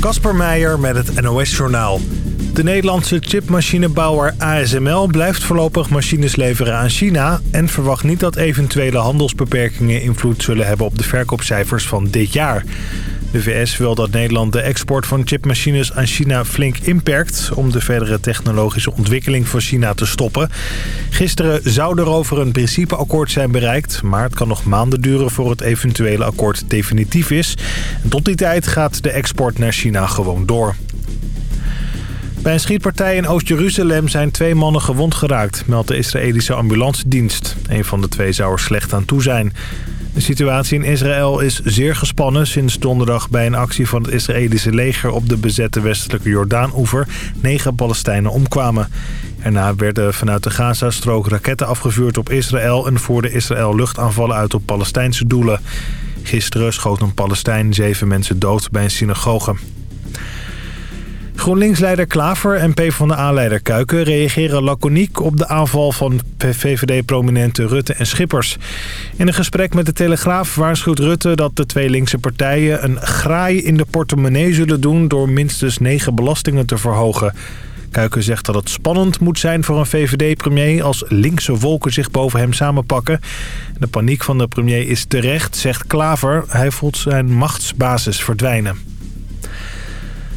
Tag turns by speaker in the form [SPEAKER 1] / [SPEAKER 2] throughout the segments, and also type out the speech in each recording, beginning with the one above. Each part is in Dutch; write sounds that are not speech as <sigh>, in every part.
[SPEAKER 1] Kasper Meijer met het NOS-journaal. De Nederlandse chipmachinebouwer ASML blijft voorlopig machines leveren aan China... en verwacht niet dat eventuele handelsbeperkingen invloed zullen hebben op de verkoopcijfers van dit jaar. De VS wil dat Nederland de export van chipmachines aan China flink inperkt... om de verdere technologische ontwikkeling van China te stoppen. Gisteren zou er over een principeakkoord zijn bereikt... maar het kan nog maanden duren voor het eventuele akkoord definitief is. tot die tijd gaat de export naar China gewoon door. Bij een schietpartij in Oost-Jeruzalem zijn twee mannen gewond geraakt, meldt de Israëlische ambulance dienst. Een van de twee zou er slecht aan toe zijn. De situatie in Israël is zeer gespannen sinds donderdag bij een actie van het Israëlische leger op de bezette westelijke Jordaan-oever negen Palestijnen omkwamen. Erna werden vanuit de Gazastrook raketten afgevuurd op Israël en voerde Israël luchtaanvallen uit op Palestijnse doelen. Gisteren schoot een Palestijn zeven mensen dood bij een synagoge. GroenLinks-leider Klaver en PvdA-leider Kuiken reageren laconiek op de aanval van VVD-prominenten Rutte en Schippers. In een gesprek met de Telegraaf waarschuwt Rutte dat de twee linkse partijen een graai in de portemonnee zullen doen door minstens negen belastingen te verhogen. Kuiken zegt dat het spannend moet zijn voor een VVD-premier als linkse wolken zich boven hem samenpakken. De paniek van de premier is terecht, zegt Klaver. Hij voelt zijn machtsbasis verdwijnen.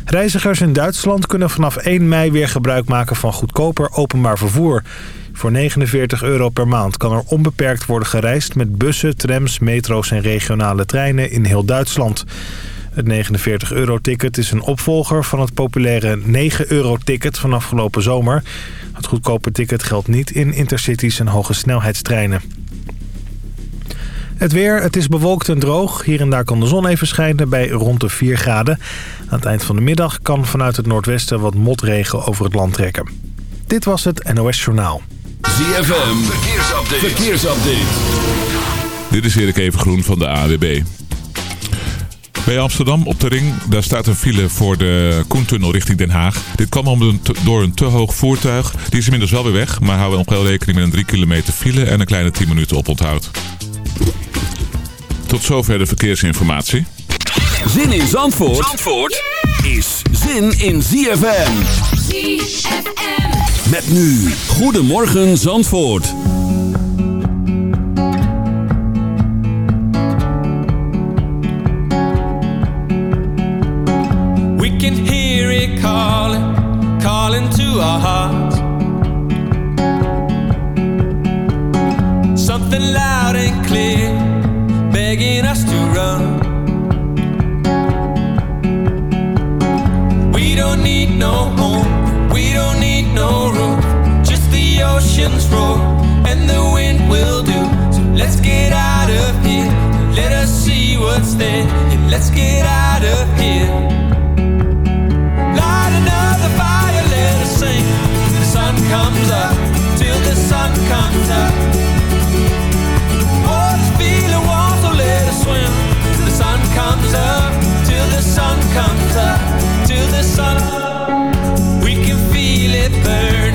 [SPEAKER 1] Reizigers in Duitsland kunnen vanaf 1 mei weer gebruik maken van goedkoper openbaar vervoer. Voor 49 euro per maand kan er onbeperkt worden gereisd met bussen, trams, metro's en regionale treinen in heel Duitsland. Het 49 euro ticket is een opvolger van het populaire 9 euro ticket van afgelopen zomer. Het goedkope ticket geldt niet in intercities en hoge snelheidstreinen. Het weer, het is bewolkt en droog. Hier en daar kan de zon even schijnen bij rond de 4 graden. Aan het eind van de middag kan vanuit het noordwesten wat motregen over het land trekken. Dit was het NOS Journaal.
[SPEAKER 2] ZFM, verkeersupdate. verkeersupdate. Dit is Erik Evengroen van de AWB. Bij Amsterdam op de ring, daar staat een file voor de Koentunnel richting Den Haag. Dit kwam om een door een te hoog voertuig. Die is inmiddels wel weer weg, maar houden we nog wel rekening met een 3 kilometer file en een kleine 10 minuten oponthoud. Tot zover de verkeersinformatie.
[SPEAKER 3] Zin in Zandvoort, Zandvoort is zin in ZFM. ZFM. Met nu, Goedemorgen Zandvoort.
[SPEAKER 4] We can hear it calling, calling to our hearts. Loud and clear, begging us to run. We don't need no home, we don't need no roof, just the ocean's roar and the wind will do. So let's get out of here, let us see what's there, let's get out of here. Light another fire, let us sing till the sun comes up, till the sun comes up. Comes up, till the sun comes up till the sun. We can feel it burn,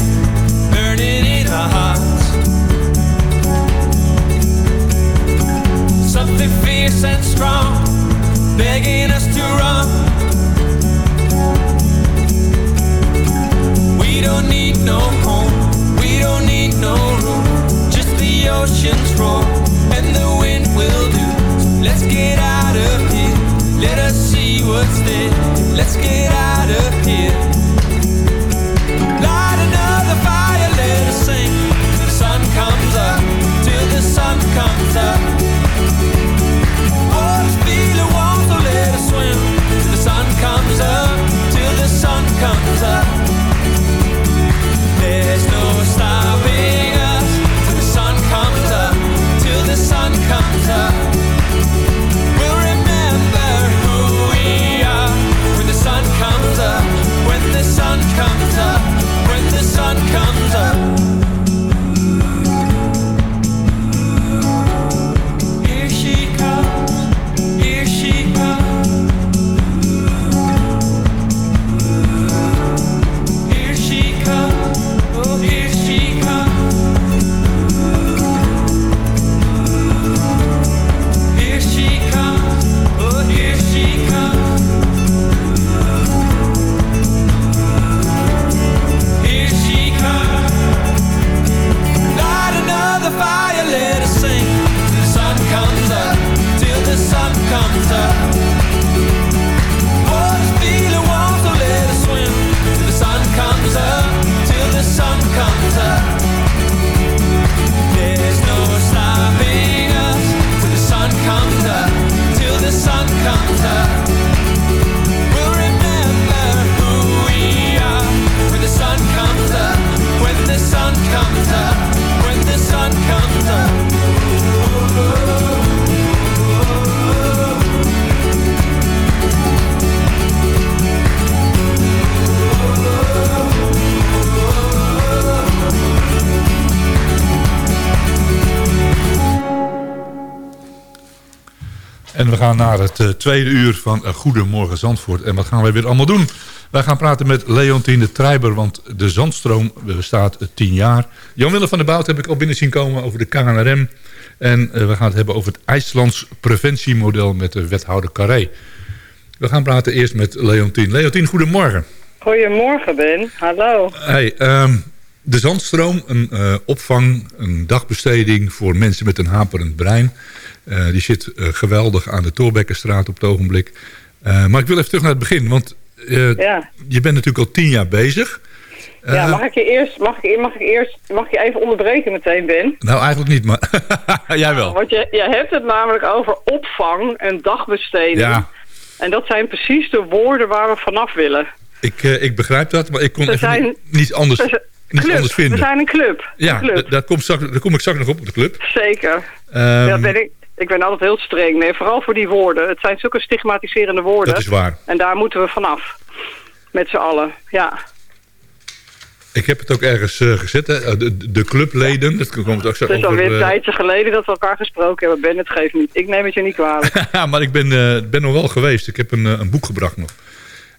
[SPEAKER 4] burning in our hearts. Something fierce and strong, begging us to run.
[SPEAKER 5] En we gaan naar het uh, tweede uur van uh, Goedemorgen Zandvoort. En wat gaan wij weer allemaal doen? Wij gaan praten met Leontine Treiber, want de Zandstroom bestaat tien jaar. Jan-Willem van der Bout heb ik al binnen zien komen over de KNRM. En we gaan het hebben over het IJslands preventiemodel met de wethouder Carré. We gaan praten eerst met Leontine. Leontine, goedemorgen.
[SPEAKER 6] Goedemorgen Ben, hallo.
[SPEAKER 5] Hey, um, de Zandstroom, een uh, opvang, een dagbesteding voor mensen met een haperend brein. Uh, die zit uh, geweldig aan de Torbekkenstraat op het ogenblik. maar ik wil even terug naar het begin, want ja. je bent natuurlijk al tien jaar bezig.
[SPEAKER 6] Ja, mag ik je eerst, mag ik, mag ik eerst, mag ik je even onderbreken meteen, Ben?
[SPEAKER 5] Nou, eigenlijk niet, maar <laughs> jij wel.
[SPEAKER 6] Want je, je hebt het namelijk over opvang en dagbesteding. Ja. En dat zijn precies de woorden waar we vanaf willen.
[SPEAKER 5] Ik, uh, ik begrijp dat, maar ik kon even zijn, niet, anders, niet
[SPEAKER 6] club.
[SPEAKER 5] anders vinden.
[SPEAKER 6] We zijn een club.
[SPEAKER 5] Ja,
[SPEAKER 6] club.
[SPEAKER 5] Daar, kom straks, daar kom ik straks nog op, op de club.
[SPEAKER 6] Zeker. Um, ja, ben ik, ik ben altijd heel streng. Nee, vooral voor die woorden. Het zijn zulke stigmatiserende woorden.
[SPEAKER 5] Dat is waar.
[SPEAKER 6] En daar moeten we vanaf. Met z'n allen, ja.
[SPEAKER 5] Ik heb het ook ergens uh, gezet, hè? De, de clubleden. Ja. Dat komt ook zo
[SPEAKER 6] het is
[SPEAKER 5] over,
[SPEAKER 6] alweer een
[SPEAKER 5] uh...
[SPEAKER 6] tijdje geleden dat we elkaar gesproken hebben. Ben, het geeft niet. Ik neem het je niet kwalijk.
[SPEAKER 5] Ja, <laughs> maar ik ben, uh, ben nog wel geweest. Ik heb een, een boek gebracht nog.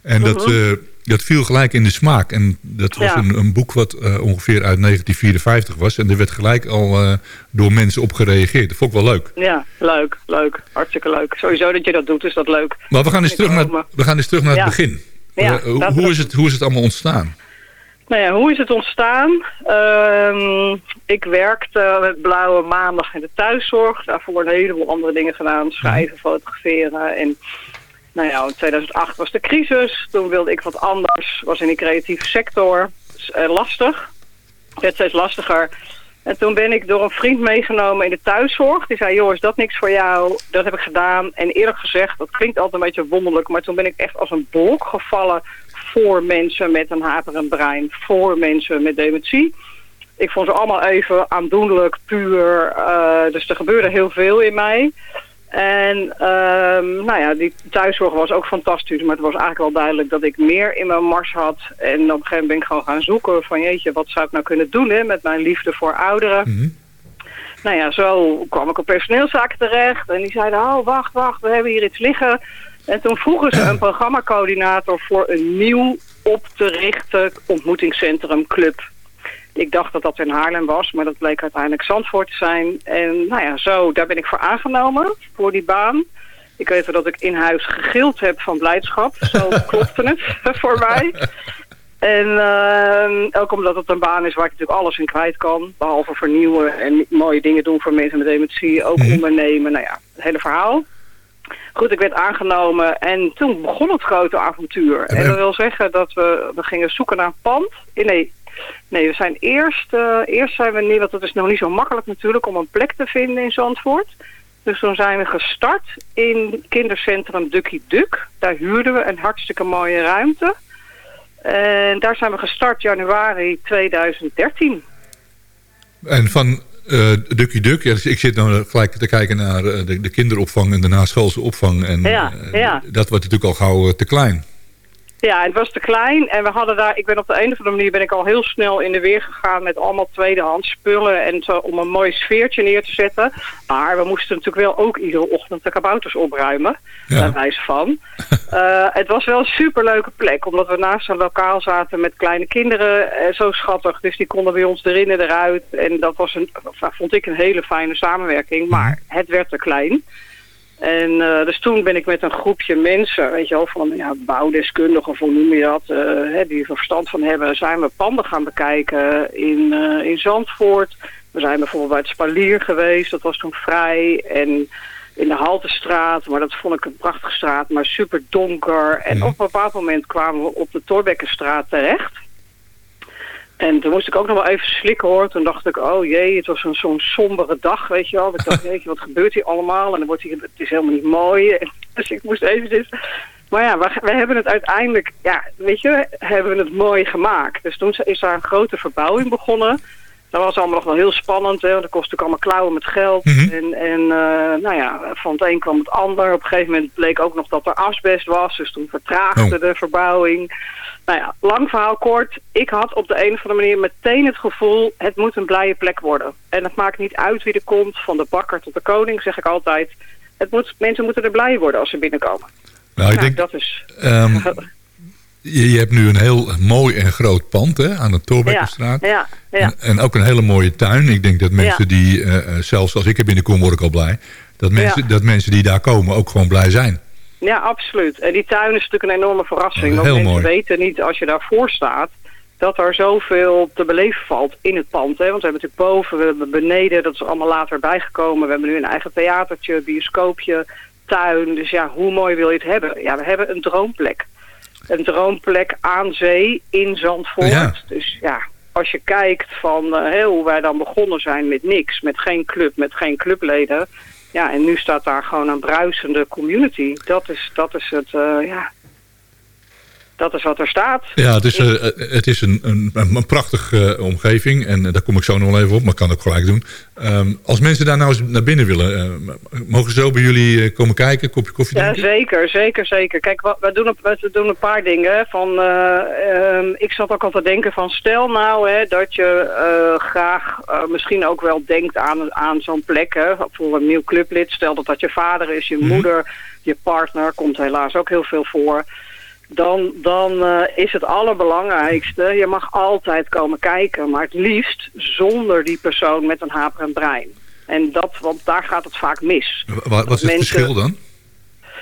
[SPEAKER 5] En dat, uh -huh. dat viel gelijk in de smaak. En dat was ja. een, een, boek wat ongeveer uit 1954 was. En er werd gelijk al door mensen op gereageerd. Dat vond ik wel leuk.
[SPEAKER 6] Ja, leuk. Leuk. Hartstikke leuk. Sowieso dat je dat doet, is dat leuk.
[SPEAKER 5] Maar we gaan eens terug naar, we gaan eens terug naar ja. het begin.
[SPEAKER 6] Ja,
[SPEAKER 5] hoe, is het, hoe is het allemaal ontstaan?
[SPEAKER 6] Nou ja, hoe is het ontstaan? Uh, ik werkte met Blauwe Maandag in de thuiszorg. Daarvoor een heleboel andere dingen gedaan. Schrijven, fotograferen. En nou ja, in 2008 was de crisis. Toen wilde ik wat anders. Was in de creatieve sector. Dus, uh, lastig. Werd steeds lastiger. En toen ben ik door een vriend meegenomen in de thuiszorg. Die zei, joh, is dat niks voor jou? Dat heb ik gedaan. En eerlijk gezegd, dat klinkt altijd een beetje wonderlijk... maar toen ben ik echt als een blok gevallen voor mensen met een haperend brein, voor mensen met dementie. Ik vond ze allemaal even aandoenlijk, puur. Uh, dus er gebeurde heel veel in mij. En uh, nou ja, die thuiszorg was ook fantastisch. Maar het was eigenlijk wel duidelijk dat ik meer in mijn mars had. En op een gegeven moment ben ik gewoon gaan zoeken van jeetje, wat zou ik nou kunnen doen hè, met mijn liefde voor ouderen.
[SPEAKER 5] Mhm.
[SPEAKER 6] Mm -hmm. Nou ja, zo kwam ik op personeelszaken terecht. En die zeiden, oh wacht, wacht, we hebben hier iets liggen. En toen vroegen ze een <clears throat> programmacoördinator voor een nieuw op te richten ontmoetingscentrum club. Ik dacht dat dat in Haarlem was, maar dat bleek uiteindelijk Zandvoort te zijn. En nou ja, zo, daar ben ik voor aangenomen, voor die baan. Ik weet wel dat ik in huis gegild heb van blijdschap. Zo <laughs> klopte het <laughs> voor mij. En uh, ook omdat het een baan is waar ik natuurlijk alles in kwijt kan. Behalve vernieuwen en mooie dingen doen voor mensen met dementie. Ook mm. ondernemen, nou ja, het hele verhaal. Goed, ik werd aangenomen en toen begon het grote avontuur. En, en dat wil zeggen dat we, we gingen zoeken naar een pand. Nee, nee we zijn eerst, uh, eerst zijn we niet, want het is nog niet zo makkelijk natuurlijk om een plek te vinden in Zandvoort. Dus toen zijn we gestart in kindercentrum Ducky Duck. Daar huurden we een hartstikke mooie ruimte. En daar zijn we gestart januari 2013.
[SPEAKER 5] En van uh, Ducky Duck, ja, dus ik zit nou gelijk te kijken naar uh, de, de, kinderopvang en de naschoolse opvang. En
[SPEAKER 6] ja, ja.
[SPEAKER 5] Dat wordt natuurlijk al gauw te klein.
[SPEAKER 6] Ja, het was te klein en we hadden daar, ik ben op de een of andere manier ben ik al heel snel in de weer gegaan met allemaal tweedehands spullen en zo om een mooi sfeertje neer te zetten. Maar we moesten natuurlijk wel ook iedere ochtend de kabouters opruimen, ja. bij wijze van. uh, <laughs> het was wel een superleuke plek, omdat we naast een lokaal zaten met kleine kinderen, uh, zo schattig. Dus die konden bij ons erin en eruit en dat was een, vond ik een hele fijne samenwerking, maar het werd te klein. En uh, dus toen ben ik met een groepje mensen, weet je wel, van ja, bouwdeskundigen, of hoe noem je dat, uh, hè, die er verstand van hebben, zijn we panden gaan bekijken in, uh, in Zandvoort. We zijn bijvoorbeeld bij het Spalier geweest, dat was toen vrij. En in de Haltestraat, maar dat vond ik een prachtige straat, maar super donker. En mm. op een bepaald moment kwamen we op de Torbekkenstraat terecht. En toen moest ik ook nog wel even slikken hoor. Toen dacht ik, oh jee, het was zo'n zo sombere dag, weet je wel. Ik dacht, <laughs> weet je, wat gebeurt hier allemaal? En dan wordt hier, het is helemaal niet mooi. <laughs> Dus ik moest eventjes... Maar ja, we, we hebben het uiteindelijk, ja, weet je, hebben we het mooi gemaakt. Dus toen is daar een grote verbouwing begonnen. Dat was allemaal nog wel heel spannend, hè. Dat kostte ook allemaal klauwen met geld.
[SPEAKER 5] Mhm.
[SPEAKER 6] Mm -hmm. En, en uh, nou ja, van het een kwam het ander. Op een gegeven moment bleek ook nog dat er asbest was. Dus toen vertraagde oh. de verbouwing. Nou ja, lang verhaal kort. Ik had op de een of andere manier meteen het gevoel... het moet een blije plek worden. En het maakt niet uit wie er komt. Van de bakker tot de koning, zeg ik altijd. het moet, mensen moeten er blij worden als ze binnenkomen.
[SPEAKER 5] Nou, ik
[SPEAKER 6] Nou,
[SPEAKER 5] denk,
[SPEAKER 6] dat is...
[SPEAKER 5] ehm, <laughs> je, je hebt nu een heel mooi en groot pand hè, aan de Torbekkenstraat.
[SPEAKER 6] ja, ja.
[SPEAKER 5] En, en ook een hele mooie tuin. Ik denk dat mensen die, eh, zelfs als ik er binnenkom, word ik al blij. Dat mensen, dat mensen die daar komen ook gewoon blij zijn.
[SPEAKER 6] Ja, absoluut. En die tuin is natuurlijk een enorme verrassing. Want mensen
[SPEAKER 5] mooi.
[SPEAKER 6] weten niet als je daarvoor staat dat er zoveel te beleven valt in het pand. Hè? Want we hebben natuurlijk boven, we hebben beneden, dat is allemaal later bijgekomen. We hebben nu een eigen theatertje, bioscoopje, tuin. Dus ja, hoe mooi wil je het hebben? Ja, we hebben een droomplek. Een droomplek aan zee in Zandvoort.
[SPEAKER 5] Ja.
[SPEAKER 6] Dus ja, als je kijkt van eh, hoe wij dan begonnen zijn met niks, met geen club, met geen clubleden. Ja, en nu staat daar gewoon een bruisende community. Dat is, dat is het, eh, ja... Dat is wat er staat.
[SPEAKER 5] Ja, het is, eh, het is een, een, een prachtige eh, omgeving. En eh, daar kom ik zo nog wel even op, maar kan ik gelijk doen. Ehm, als mensen daar nou eens naar binnen willen, eh, mogen ze zo bij jullie eh, komen kijken, kopje koffie
[SPEAKER 6] Ja,
[SPEAKER 5] drinken?
[SPEAKER 6] zeker, zeker, zeker. Kijk, wat- we doen, een- we doen een paar dingen. Van, eh, ehm, ik zat ook al te denken van, stel nou hè, dat je eh, graag eh, misschien ook wel denkt aan, aan zo'n plek. Hè, voor een nieuw clublid. Stel dat dat je vader is, je moeder, je partner. Komt helaas ook heel veel voor. Dan, dan eh, is het allerbelangrijkste, je mag altijd komen kijken. Maar het liefst zonder die persoon met een haperend brein. En dat, want daar gaat het vaak mis.
[SPEAKER 5] Wa- Wat, is het
[SPEAKER 6] Mensen-
[SPEAKER 5] verschil dan?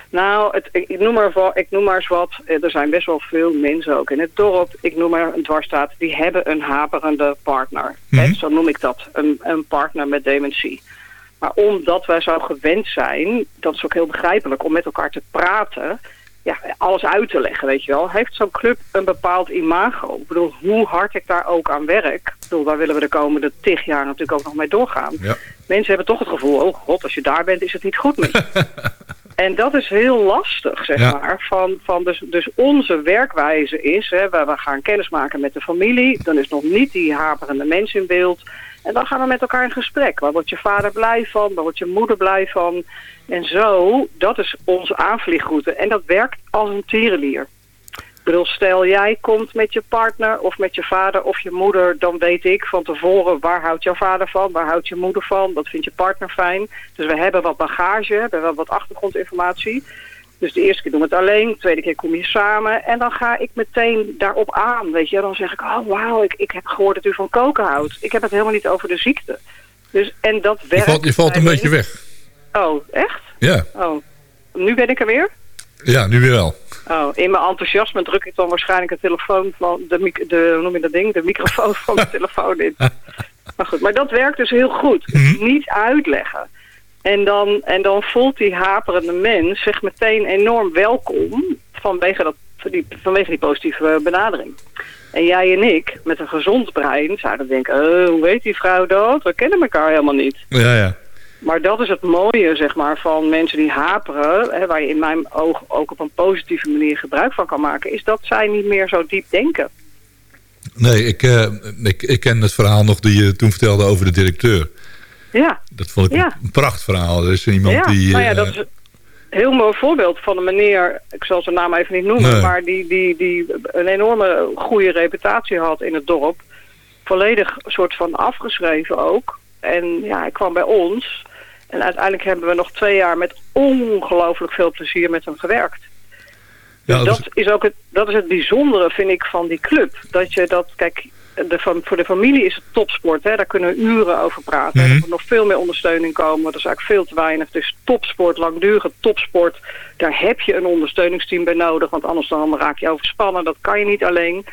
[SPEAKER 6] Nou, het, ik, noem maar, ik noem maar eens wat. Eh, Er zijn best wel veel mensen ook in het dorp. Ik noem maar een dwarsstaat. Die hebben een haperende partner. Hè, zo noem ik dat. Een, een partner met dementie. Maar omdat wij zo gewend zijn, dat is ook heel begrijpelijk, om met elkaar te praten, ja, alles uit te leggen, weet je wel. Heeft zo'n club een bepaald imago? Ik bedoel, hoe hard ik daar ook aan werk, ik bedoel, daar willen we de komende tig jaar natuurlijk ook nog mee doorgaan.
[SPEAKER 5] Ja.
[SPEAKER 6] Mensen hebben toch het gevoel, oh god, als je daar bent is het niet goed met je. <laughs> En dat is heel lastig, zeg
[SPEAKER 5] Ja.
[SPEAKER 6] maar. Van, van dus, dus onze werkwijze is, hè, we, we gaan kennis maken met de familie. Dan is nog niet die haperende mens in beeld. En dan gaan we met elkaar in gesprek. Waar wordt je vader blij van? Waar wordt je moeder blij van? En zo, dat is onze aanvliegroute. En dat werkt als een tierenlier. Stel jij komt met je partner of met je vader of je moeder... dan weet ik van tevoren waar houdt jouw vader van, waar houdt je moeder van... wat vindt je partner fijn. Dus we hebben wat bagage, we hebben wat achtergrondinformatie... Dus de eerste keer doen we het alleen, de tweede keer kom je samen. En dan ga ik meteen daarop aan, weet je. Dan zeg ik, oh wauw, ik, ik heb gehoord dat u van koken houdt. Ik heb het helemaal niet over de ziekte. Dus, en dat
[SPEAKER 5] Je
[SPEAKER 6] werkt.
[SPEAKER 5] valt, je valt een beetje weg.
[SPEAKER 6] Oh, echt?
[SPEAKER 5] Ja,
[SPEAKER 6] Oh, nu ben ik er weer?
[SPEAKER 5] ja nu weer wel.
[SPEAKER 6] Oh, in mijn enthousiasme druk ik dan waarschijnlijk de telefoon van de, de hoe noem je dat ding? De microfoon van de <laughs> telefoon in. Maar goed, maar dat werkt dus heel goed.
[SPEAKER 5] Mhm.
[SPEAKER 6] Niet uitleggen. En dan, en dan voelt die haperende mens zich meteen enorm welkom vanwege, dat, die, vanwege die positieve benadering. En jij en ik, met een gezond brein, zouden denken, eh, hoe weet die vrouw dat? We kennen elkaar helemaal niet.
[SPEAKER 5] Ja, ja.
[SPEAKER 6] Maar dat is het mooie, zeg maar, van mensen die haperen... Hè, waar je in mijn oog ook op een positieve manier gebruik van kan maken... is dat zij niet meer zo diep denken.
[SPEAKER 5] Nee, ik, eh, ik, ik ken het verhaal nog die je toen vertelde over de directeur.
[SPEAKER 6] Ja,
[SPEAKER 5] Dat vond ik
[SPEAKER 6] Ja.
[SPEAKER 5] een, prachtverhaal. Er is iemand
[SPEAKER 6] ja.
[SPEAKER 5] die...
[SPEAKER 6] nou ja,
[SPEAKER 5] eh,
[SPEAKER 6] dat is een heel mooi voorbeeld van een meneer... ik zal zijn naam even niet noemen...
[SPEAKER 5] Nee.
[SPEAKER 6] maar die, die, die een enorme goede reputatie had in het dorp. Volledig soort van afgeschreven ook. En ja, hij kwam bij ons... En uiteindelijk hebben we nog twee jaar met ongelooflijk veel plezier met hem gewerkt.
[SPEAKER 5] ja,
[SPEAKER 6] Dus
[SPEAKER 5] dat
[SPEAKER 6] dat is ook het, dat is het bijzondere, vind ik, van die club. Dat je dat, kijk, de, voor de familie is het topsport. Hè? Daar kunnen we uren over praten.
[SPEAKER 5] Mhm.
[SPEAKER 6] Er moet nog veel meer ondersteuning komen. Dat is eigenlijk veel te weinig. Dus topsport, langdurige topsport. Daar heb je een ondersteuningsteam bij nodig. Want anders dan raak je overspannen. Dat kan je niet alleen.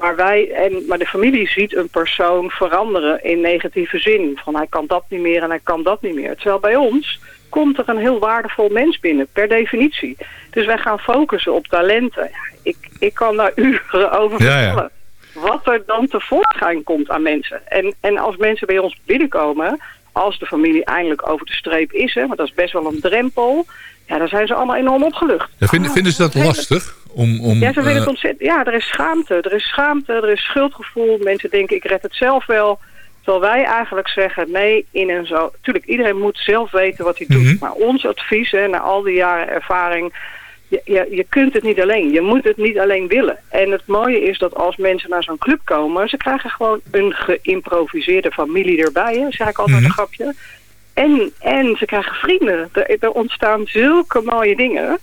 [SPEAKER 6] Maar, wij, en, maar de familie ziet een persoon veranderen in negatieve zin. Van hij kan dat niet meer en hij kan dat niet meer. Terwijl bij ons komt er een heel waardevol mens binnen, per definitie. Dus wij gaan focussen op talenten. Ik, ik kan daar <laughs> uren over
[SPEAKER 5] Ja, ja.
[SPEAKER 6] Wat er dan tevoorschijn komt aan mensen. En, en als mensen bij ons binnenkomen, als de familie eindelijk over de streep is, hè, want dat is best wel een drempel, ja, dan zijn ze allemaal enorm opgelucht.
[SPEAKER 5] Ja, vinden, vinden ze dat lastig? Om, om,
[SPEAKER 6] ja, ze vinden
[SPEAKER 5] eh,
[SPEAKER 6] het ontzettend. Ja, er is schaamte. Er is schaamte, er is schuldgevoel. Mensen denken, ik red het zelf wel. Terwijl wij eigenlijk zeggen, nee, in en zo. Tuurlijk, iedereen moet zelf weten wat hij doet.
[SPEAKER 5] Mhm.
[SPEAKER 6] Maar ons advies, hè, na al die jaren ervaring... Je, je, je kunt het niet alleen. Je moet het niet alleen willen. En het mooie is dat als mensen naar zo'n club komen... ze krijgen gewoon een geïmproviseerde familie erbij. Hè, zeg ik altijd
[SPEAKER 5] Mhm.
[SPEAKER 6] een grapje. En, en ze krijgen vrienden. Er, er ontstaan zulke mooie dingen.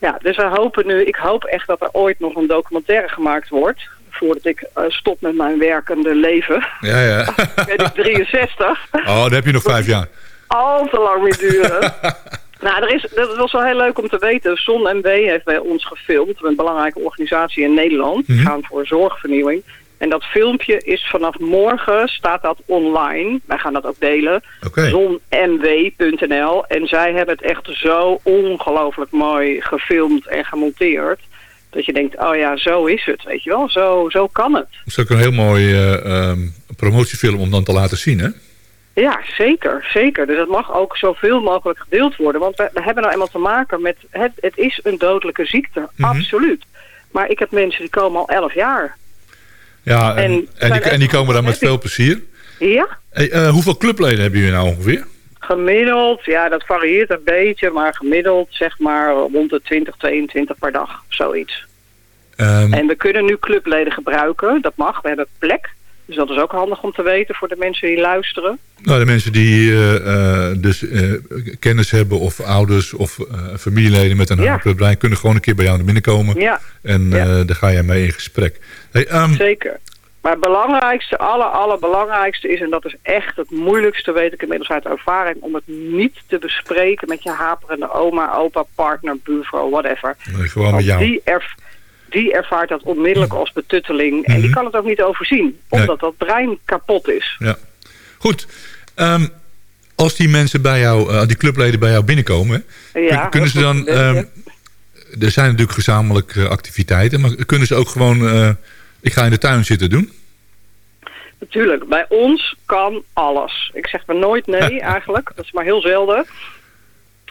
[SPEAKER 6] Ja, dus we hopen nu, ik hoop echt dat er ooit nog een documentaire gemaakt wordt. Voordat ik eh, stop met mijn werkende leven.
[SPEAKER 5] Ja, ja. <laughs>
[SPEAKER 6] Ik ben 63.
[SPEAKER 5] Oh, dan heb je nog vijf jaar.
[SPEAKER 6] Al te lang meer duren. <laughs> nou, er is, dat was wel heel leuk om te weten. Zon MW heeft bij ons gefilmd. Een belangrijke organisatie in Nederland. Die
[SPEAKER 5] Mhm.
[SPEAKER 6] gaan voor zorgvernieuwing. En dat filmpje is vanaf morgen, staat dat online. Wij gaan dat ook delen. Zonmw.nl. En zij hebben het echt zo ongelooflijk mooi gefilmd en gemonteerd. Dat je denkt, oh ja, zo is het, weet je wel. Zo, zo kan het.
[SPEAKER 5] Dat is ook een heel mooi eh, ehm, promotiefilm om dan te laten zien, hè?
[SPEAKER 6] Ja, zeker, zeker. Dus het mag ook zoveel mogelijk gedeeld worden. Want we, we hebben nou eenmaal te maken met... Het, het is een dodelijke ziekte,
[SPEAKER 5] Mhm.
[SPEAKER 6] absoluut. Maar ik heb mensen die komen al 11 jaar.
[SPEAKER 5] Ja, en,
[SPEAKER 6] En
[SPEAKER 5] en, die, en die komen dan met veel plezier.
[SPEAKER 6] Ja,
[SPEAKER 5] Hey, eh, hoeveel clubleden hebben jullie nou ongeveer?
[SPEAKER 6] gemiddeld, ja, dat varieert een beetje. Maar gemiddeld zeg maar rond de 20, 22 per dag, zoiets.
[SPEAKER 5] Ehm,
[SPEAKER 6] En we kunnen nu clubleden gebruiken, dat mag. We hebben plek. Dus dat is ook handig om te weten voor de mensen die luisteren.
[SPEAKER 5] nou, de mensen die eh, eh, dus eh, kennis hebben of ouders of familieleden met een
[SPEAKER 6] Ja.
[SPEAKER 5] haarclubrij... kunnen gewoon een keer bij jou naar binnen komen.
[SPEAKER 6] Ja,
[SPEAKER 5] En
[SPEAKER 6] Ja.
[SPEAKER 5] daar ga jij mee in gesprek. Hey, ehm,
[SPEAKER 6] zeker. Maar het belangrijkste, aller, allerbelangrijkste is, en dat is echt het moeilijkste, weet ik inmiddels uit ervaring, om het niet te bespreken met je haperende oma, opa, partner, buurvrouw, whatever.
[SPEAKER 5] nee, gewoon met jou.
[SPEAKER 6] die, die ervaart dat onmiddellijk als betutteling en die
[SPEAKER 5] Mhm.
[SPEAKER 6] kan het ook niet overzien, omdat dat brein kapot is.
[SPEAKER 5] Ja. Goed. Ehm, als die mensen bij jou, eh, die clubleden bij jou binnenkomen...
[SPEAKER 6] Ja,
[SPEAKER 5] kun- kunnen ze dan... ehm, er zijn natuurlijk gezamenlijk eh, activiteiten... maar kunnen ze ook gewoon... eh, ik ga in de tuin zitten doen?
[SPEAKER 6] Natuurlijk, bij ons kan alles. Ik zeg maar nooit nee <laughs> eigenlijk, dat is maar heel zelden.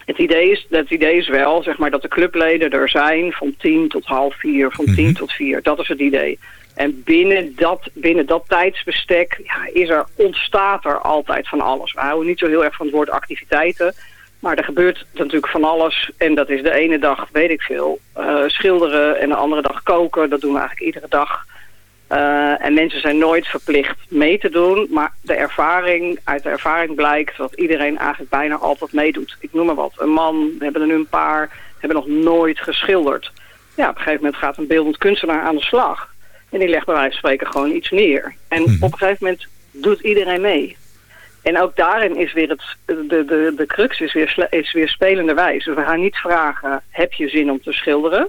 [SPEAKER 6] Het idee is, het idee is wel zeg maar, dat de clubleden er zijn van tien tot half vier, van tien
[SPEAKER 5] Mhm.
[SPEAKER 6] tot vier. Dat is het idee. En binnen dat, binnen dat tijdsbestek ja, is er, ontstaat er altijd van alles. We houden niet zo heel erg van het woord activiteiten. Maar er gebeurt natuurlijk van alles. En dat is de ene dag, weet ik veel, eh, schilderen. En de andere dag koken. Dat doen we eigenlijk iedere dag. Eh, en mensen zijn nooit verplicht mee te doen. Maar de ervaring, uit de ervaring blijkt dat iedereen eigenlijk bijna altijd meedoet. Ik noem maar wat. Een man, we hebben er nu een paar, hebben nog nooit geschilderd. Ja, op een gegeven moment gaat een beeldend kunstenaar aan de slag. En die legt bij wijze van spreken gewoon iets neer. En
[SPEAKER 5] Mhm.
[SPEAKER 6] op een gegeven moment doet iedereen mee. En ook daarin is weer het, de, de, de crux is weer, is weer spelende wijze. We gaan niet vragen, heb je zin om te schilderen?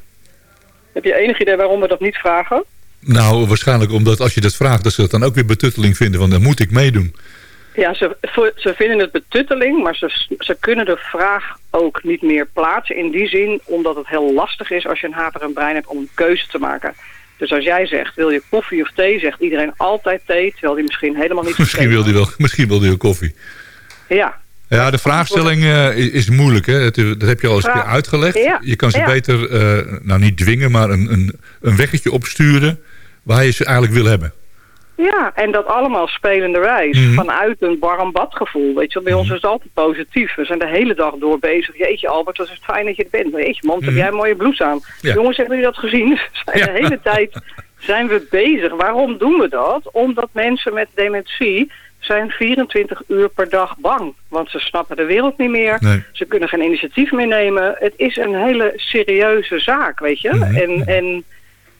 [SPEAKER 6] Heb je enig idee waarom we dat niet vragen?
[SPEAKER 5] Nou, waarschijnlijk omdat als je dat vraagt... dat ze dat dan ook weer betutteling vinden... van dan moet ik meedoen.
[SPEAKER 6] Ja, ze, ze vinden het betutteling, maar ze, ze kunnen de vraag ook niet meer plaatsen. In die zin, omdat het heel lastig is als je een haperend brein hebt om een keuze te maken. Dus als jij zegt, wil je koffie of thee, zegt iedereen altijd thee, terwijl die misschien helemaal niet... <laughs>
[SPEAKER 5] Misschien wil hij wel, misschien wil hij wel koffie.
[SPEAKER 6] Ja,
[SPEAKER 5] Ja, de vraagstelling eh, is, moeilijk. Hè? Dat, heb je al eens een keer
[SPEAKER 6] Vraag-
[SPEAKER 5] uitgelegd.
[SPEAKER 6] Ja,
[SPEAKER 5] Je kan ze
[SPEAKER 6] ja.
[SPEAKER 5] beter, eh, nou niet dwingen... maar een, een, een weggetje opsturen... waar je ze eigenlijk wil hebben.
[SPEAKER 6] Ja, en dat allemaal spelenderwijs.
[SPEAKER 5] Mhm.
[SPEAKER 6] Vanuit een warm badgevoel. Weet je, wel. bij ons is het altijd positief. We zijn de hele dag door bezig. Jeetje Albert, wat is het fijn dat je er bent. Jeetje man, wat heb jij een mooie blouse aan.
[SPEAKER 5] Ja.
[SPEAKER 6] Jongens, hebben jullie dat gezien? <laughs> We zijn
[SPEAKER 5] Ja.
[SPEAKER 6] De hele tijd zijn we bezig. Waarom doen we dat? Omdat mensen met dementie zijn 24 uur per dag bang. Want ze snappen de wereld niet meer.
[SPEAKER 5] Nee.
[SPEAKER 6] Ze kunnen geen initiatief meer nemen. Het is een hele serieuze zaak, weet je.
[SPEAKER 5] Mhm.
[SPEAKER 6] En, en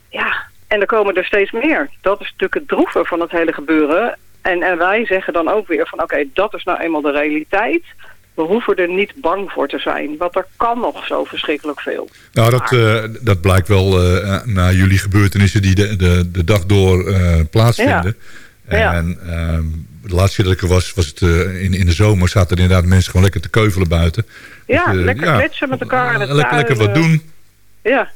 [SPEAKER 6] ja, en er komen er steeds meer. Dat is natuurlijk het droeve van het hele gebeuren. En, en wij zeggen dan ook weer van oké, dat is nou eenmaal de realiteit. We hoeven er niet bang voor te zijn. Want er kan nog zo verschrikkelijk veel.
[SPEAKER 5] Nou, dat, eh, dat blijkt wel eh na jullie gebeurtenissen... die de, de, de dag door plaatsvinden.
[SPEAKER 6] Ja.
[SPEAKER 5] En ehm, de laatste keer dat ik er was... was het in, in de zomer zaten er inderdaad mensen... gewoon lekker te keuvelen buiten.
[SPEAKER 6] Ja,
[SPEAKER 5] Dus,
[SPEAKER 6] lekker kletsen met elkaar
[SPEAKER 5] lekker, lekker wat doen.
[SPEAKER 6] Ja,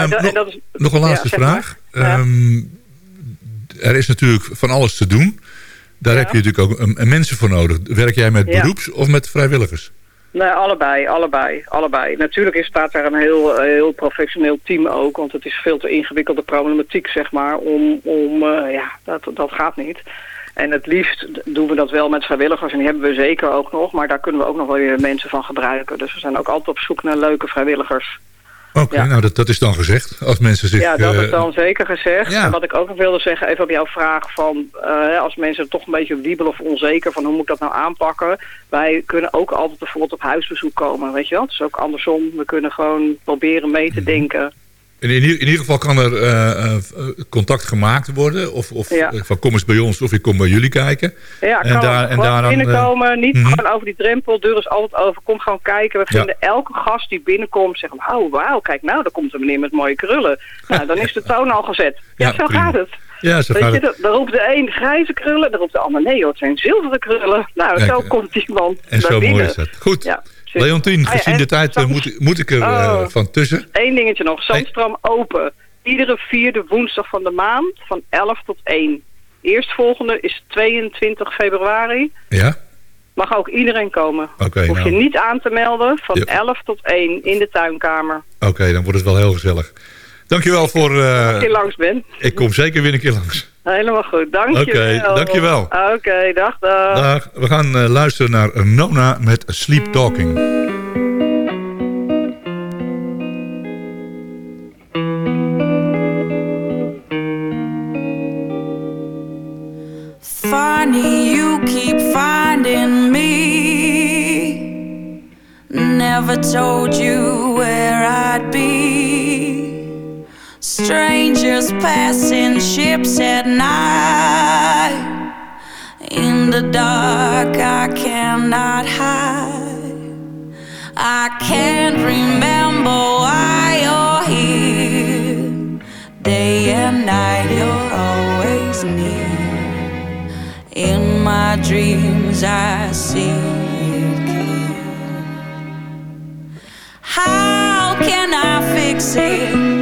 [SPEAKER 5] Ehm, nog,
[SPEAKER 6] dat is-
[SPEAKER 5] nog een laatste
[SPEAKER 6] ja,
[SPEAKER 5] vraag.
[SPEAKER 6] Ja.
[SPEAKER 5] Ehm, er is natuurlijk van alles te doen. Daar
[SPEAKER 6] Ja.
[SPEAKER 5] heb je natuurlijk ook een, een mensen voor nodig. Werk jij met beroeps of met vrijwilligers?
[SPEAKER 6] Nee, allebei, allebei, allebei. Natuurlijk staat daar een heel, eh, heel professioneel team ook, want het is veel te ingewikkelde problematiek, zeg maar, om, om eh, ja, dat, dat gaat niet. En het liefst doen we dat wel met vrijwilligers en die hebben we zeker ook nog, maar daar kunnen we ook nog wel weer mensen van gebruiken. Dus we zijn ook altijd op zoek naar leuke vrijwilligers.
[SPEAKER 5] Oké, nou dat, dat is dan gezegd. Als mensen zich...
[SPEAKER 6] Ja, dat
[SPEAKER 5] eh,
[SPEAKER 6] is dan zeker gezegd.
[SPEAKER 5] ja.
[SPEAKER 6] En wat ik ook nog wilde zeggen, even op jouw vraag van... eh, als mensen toch een beetje wiebelen of onzeker van hoe moet ik dat nou aanpakken... wij kunnen ook altijd bijvoorbeeld op huisbezoek komen, weet je wel? Is ook andersom. We kunnen gewoon proberen mee
[SPEAKER 5] Mhm.
[SPEAKER 6] te denken.
[SPEAKER 5] In, in, ieder- in ieder geval kan er eh, eh, contact gemaakt worden. Of, of
[SPEAKER 6] Ja.
[SPEAKER 5] eh, van kom eens bij ons of ik kom bij jullie kijken.
[SPEAKER 6] Ja,
[SPEAKER 5] En
[SPEAKER 6] kan
[SPEAKER 5] daar- en daaraan,
[SPEAKER 6] binnenkomen, niet
[SPEAKER 5] mhm.
[SPEAKER 6] gewoon over die drempel, deur is altijd over, kom gewoon kijken. We
[SPEAKER 5] Ja.
[SPEAKER 6] vinden elke gast die binnenkomt, zeggen, oh wauw, kijk nou, daar komt een meneer met mooie krullen. <laughs> Nou, dan is de toon al gezet. Ja,
[SPEAKER 5] Ja,
[SPEAKER 6] zo
[SPEAKER 5] prima.
[SPEAKER 6] gaat het.
[SPEAKER 5] Ja, zo
[SPEAKER 6] Weet
[SPEAKER 5] gaat
[SPEAKER 6] je,
[SPEAKER 5] het.
[SPEAKER 6] dan- roept de een grijze krullen, dan roept de ander nee joh, het zijn zilveren krullen. Nou,
[SPEAKER 5] Kijk,
[SPEAKER 6] zo komt iemand
[SPEAKER 5] En zo mooi is het. Goed. Leontien,
[SPEAKER 6] Ah ja,
[SPEAKER 5] gezien
[SPEAKER 6] en
[SPEAKER 5] de tijd eh, moet, moet ik er eh,
[SPEAKER 6] Oh.
[SPEAKER 5] van tussen.
[SPEAKER 6] Eén dingetje nog, Zandstroom open. Iedere vierde woensdag van de maand van 11 tot 1. Eerstvolgende is 22 februari.
[SPEAKER 5] Ja?
[SPEAKER 6] Mag ook iedereen komen.
[SPEAKER 5] Oké,
[SPEAKER 6] Hoef je
[SPEAKER 5] nou.
[SPEAKER 6] niet aan te melden van
[SPEAKER 5] Ja.
[SPEAKER 6] 11 tot 1 in de tuinkamer.
[SPEAKER 5] Oké, dan wordt het wel heel gezellig. Dankjewel voor...
[SPEAKER 6] je langs bent.
[SPEAKER 5] ik kom zeker weer een keer langs.
[SPEAKER 6] Helemaal goed, dankjewel.
[SPEAKER 5] Oké, dankjewel.
[SPEAKER 6] Oké, dag dag.
[SPEAKER 5] Dag. We gaan eh, luisteren naar Nona met Sleep Talking.
[SPEAKER 7] Funny, you keep finding me. Never told you where I'd be. Strangers passing ships at night. In the dark, I cannot hide. I can't remember why you're here. Day and night, you're always near. In my dreams, I see clear. How can I fix it?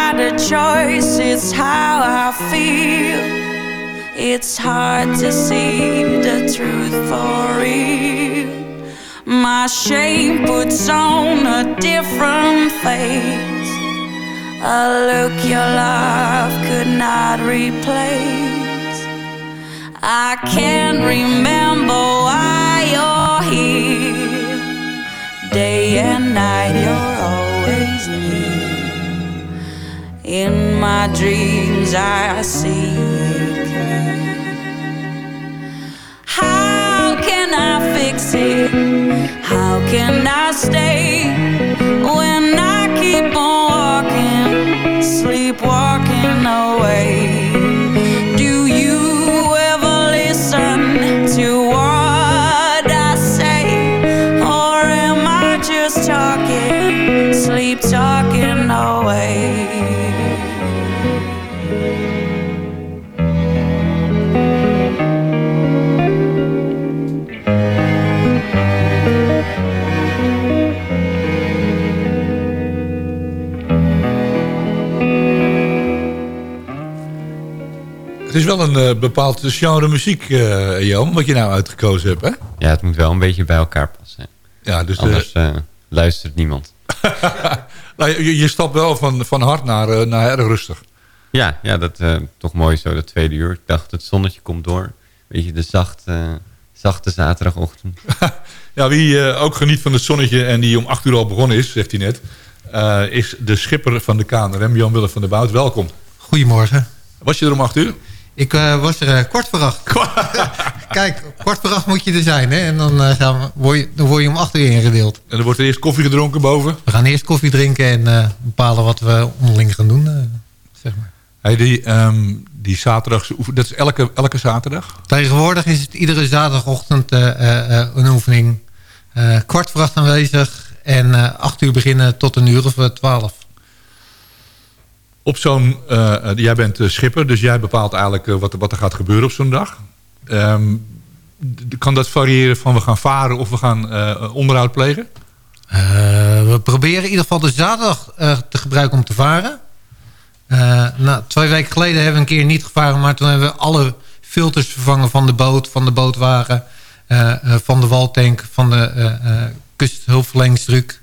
[SPEAKER 7] choice, it's how I feel. It's hard to see the truth for real. My shame puts on a different face. A look your love could not replace. I can't remember why you're here. Day and night, you're always near. In my dreams, I see it. How can I fix it? How can I stay when I keep on walking, sleepwalking away?
[SPEAKER 5] Het is wel een eh, bepaald genre muziek, eh Johan, wat je nou uitgekozen hebt, hè?
[SPEAKER 8] Ja, het moet wel een beetje bij elkaar passen.
[SPEAKER 5] Ja, dus eh,
[SPEAKER 8] Anders eh, luistert niemand. <laughs>
[SPEAKER 5] nou, je, je stapt wel van, van hard naar, naar erg rustig.
[SPEAKER 8] Ja, ja dat eh toch mooi zo, dat tweede uur. Ik dacht, het zonnetje komt door. Weet je, de zachte, zachte zaterdagochtend. <laughs>
[SPEAKER 5] Ja, wie ook geniet van het zonnetje en die om acht uur al begonnen is, zegt hij net... eh, is de schipper van de KNRM, Jan-Willem van der Bout. Welkom.
[SPEAKER 9] Goedemorgen.
[SPEAKER 5] Was je er om acht uur?
[SPEAKER 9] Ik eh, was er eh, kwart voor acht. <laughs> Kijk, kwart voor acht moet je er zijn. Hè? En dan, eh, gaan we, word je, dan word je om acht uur ingedeeld.
[SPEAKER 5] En er wordt er eerst koffie gedronken boven.
[SPEAKER 9] We gaan eerst koffie drinken en bepalen wat we onderling gaan doen. zeg maar.
[SPEAKER 5] Hey, die, ehm, die zaterdagse oefen, dat is elke, elke zaterdag?
[SPEAKER 9] Tegenwoordig is het iedere zaterdagochtend een oefening. Kwart voor acht aanwezig en acht uur beginnen tot een uur of twaalf.
[SPEAKER 5] Op zo'n, eh, eh, jij bent eh, schipper, dus jij bepaalt eigenlijk wat, wat er gaat gebeuren op zo'n dag. Ehm, kan dat variëren van we gaan varen of we gaan onderhoud plegen?
[SPEAKER 9] we proberen in ieder geval de zaterdag te gebruiken om te varen. nou, twee weken geleden hebben we een keer niet gevaren... maar toen hebben we alle filters vervangen van de boot, van de bootwagen... van de waltank, van de kusthulpverleningstruc.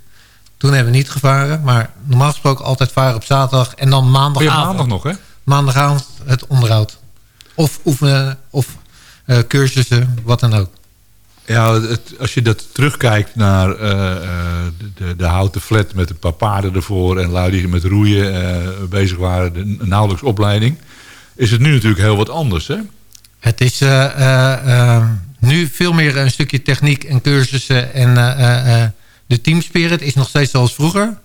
[SPEAKER 9] Toen hebben we niet gevaren. Maar normaal gesproken altijd varen op zaterdag. En dan maandagavond.
[SPEAKER 5] maandag nog, hè?
[SPEAKER 9] Maandagavond het onderhoud. Of oefenen, of uh, cursussen, wat dan ook.
[SPEAKER 5] Ja, het, als je dat terugkijkt naar uh, de, de, houten flat met een paar paarden ervoor... en lui die met roeien bezig waren, de nauwelijks opleiding... is het nu natuurlijk heel wat anders, hè?
[SPEAKER 9] Het is nu veel meer een stukje techniek en cursussen en de teamspirit is nog steeds zoals vroeger.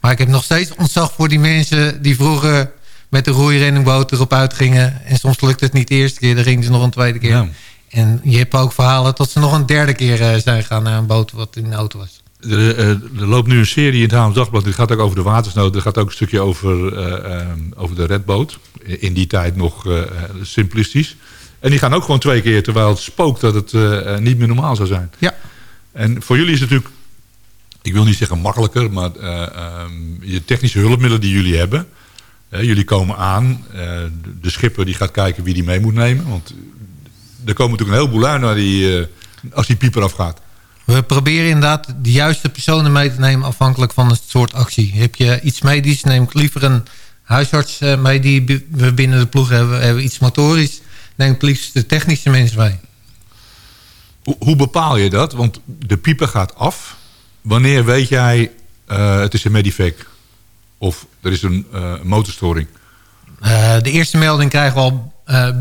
[SPEAKER 9] Maar ik heb nog steeds ontzag voor die mensen die vroeger met de roeirenningboot erop uitgingen. En soms lukt het niet de eerste keer, dan gingen ze nog een tweede keer. Ja. En je hebt ook verhalen dat ze nog een derde keer uh, zijn gaan naar een boot wat in de auto was.
[SPEAKER 5] Er, er, loopt nu een serie in het Haams Dagblad. Dit gaat ook over de watersnood. Er gaat ook een stukje over, uh, over de redboot. In die tijd nog simplistisch. En die gaan ook gewoon twee keer, terwijl het spookt dat het niet meer normaal zou zijn.
[SPEAKER 9] Ja.
[SPEAKER 5] En voor jullie is het natuurlijk ik wil niet zeggen makkelijker, maar uh, je technische hulpmiddelen die jullie hebben. jullie komen aan, uh, de schipper die gaat kijken wie die mee moet nemen. Want er komen natuurlijk een heleboel uit naar die, als die pieper afgaat.
[SPEAKER 9] We proberen inderdaad de juiste personen mee te nemen afhankelijk van het soort actie. Heb je iets medisch, neem ik liever een huisarts mee die we binnen de ploeg hebben. Hebben we iets motorisch, neem ik liefst de technische mensen mee.
[SPEAKER 5] Hoe, hoe bepaal je dat? Want de pieper gaat af Wanneer weet jij, uh, het is een medivac of er is een uh, motorstoring?
[SPEAKER 9] Uh, de eerste melding krijgen we al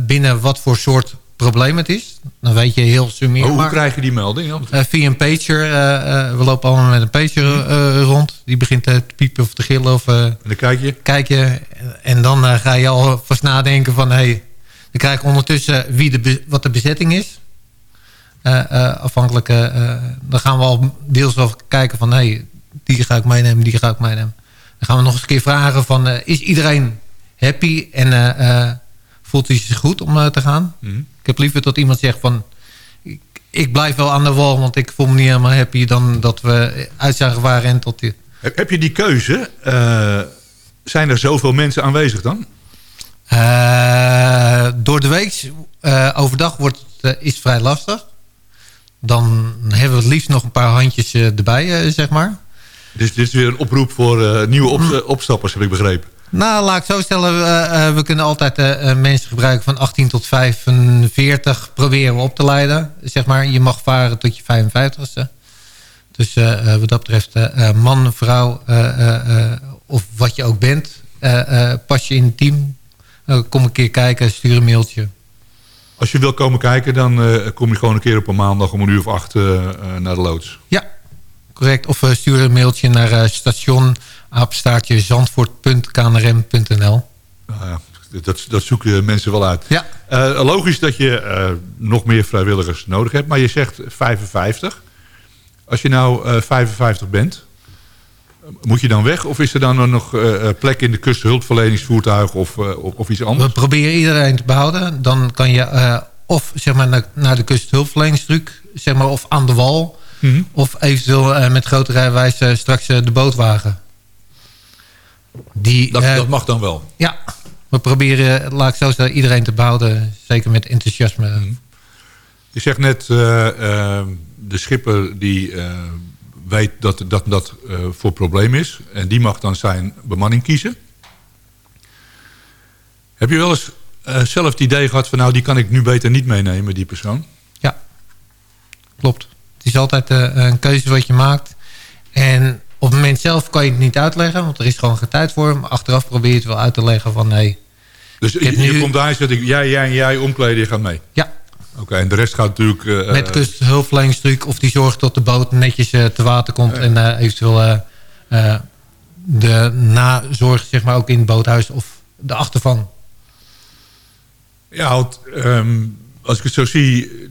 [SPEAKER 9] binnen wat voor soort probleem het is. Dan weet je heel summier.
[SPEAKER 5] Oh, hoe krijg je die melding?
[SPEAKER 9] via een pager. we lopen allemaal met een pager rond. Die begint te piepen of te gillen. Of, en
[SPEAKER 5] dan kijk je?
[SPEAKER 9] Kijk je. En dan ga je al vast nadenken van... Hey, dan krijg ik ondertussen wie de, wat de bezetting is. Uh, afhankelijk, uh, dan gaan we al deels wel kijken van... hey, die ga ik meenemen, die ga ik meenemen. Dan gaan we nog eens een keer vragen van... is iedereen happy en voelt hij zich goed om te gaan? Mhm. Ik heb liever dat iemand zegt van... Ik, ik, blijf wel aan de wal, want ik voel me niet helemaal happy... dan dat we uit zijn gevaren en tot.
[SPEAKER 5] Heb, heb je die keuze? zijn er zoveel mensen aanwezig dan?
[SPEAKER 9] door de week, overdag wordt, is vrij lastig dan hebben we het liefst nog een paar handjes eh, erbij, eh, zeg maar.
[SPEAKER 5] Dus dit is weer een oproep voor uh, nieuwe op, opstappers, heb ik begrepen.
[SPEAKER 9] Nou, laat ik zo stellen. Uh, we kunnen altijd uh, mensen gebruiken van 18 tot 45. Proberen we op te leiden. Zeg maar, je mag varen tot je 55ste. Dus wat dat betreft, man, vrouw of wat je ook bent. pas je in het team. kom een keer kijken, stuur een mailtje.
[SPEAKER 5] Als je wil komen kijken, dan uh, kom je gewoon een keer op een maandag om een uur of acht uh, uh, naar de loods.
[SPEAKER 9] Ja, correct. Of stuur een mailtje naar station apenstaartje zandvoort.knrm.nl.
[SPEAKER 5] Ja, dat, dat zoeken mensen wel uit.
[SPEAKER 9] Ja.
[SPEAKER 5] logisch dat je nog meer vrijwilligers nodig hebt, maar je zegt 55. Als je nou 55 bent, moet je dan weg of is er dan nog plek in de kusthulpverleningsvoertuig of, of, of, iets anders?
[SPEAKER 9] We proberen iedereen te behouden. Dan kan je of zeg maar, naar, naar de kusthulpverleningstruc, zeg maar, of aan de wal. Mhm. Of eventueel met grote rijwijze straks de bootwagen.
[SPEAKER 5] Die, dat, dat, mag dan wel?
[SPEAKER 9] Ja, we proberen, laat ik zo zeggen, iedereen te behouden. Zeker met enthousiasme. Mhm.
[SPEAKER 5] Je zegt net, de schipper die weet dat dat, dat uh, voor probleem is. En die mag dan zijn bemanning kiezen. Heb je wel eens uh, zelf het idee gehad van... nou, die kan ik nu beter niet meenemen, die persoon?
[SPEAKER 9] Ja, klopt. Het is altijd uh, een keuze wat je maakt. En op het moment zelf kan je het niet uitleggen... want er is gewoon geen tijd voor. Maar achteraf probeer je het wel uit te leggen van... nee.
[SPEAKER 5] Dus je, nu... komt daar en zegt... jij, jij en jij omkleden, je gaat mee?
[SPEAKER 9] Ja,
[SPEAKER 5] Oké, en de rest gaat natuurlijk... Uh,
[SPEAKER 9] Met kusthulpverleningstruc of die zorgt dat de boot netjes uh, te water komt... en eventueel de nazorg zeg maar, ook in het boothuis of de achtervan.
[SPEAKER 5] Ja, want, um, als ik het zo zie...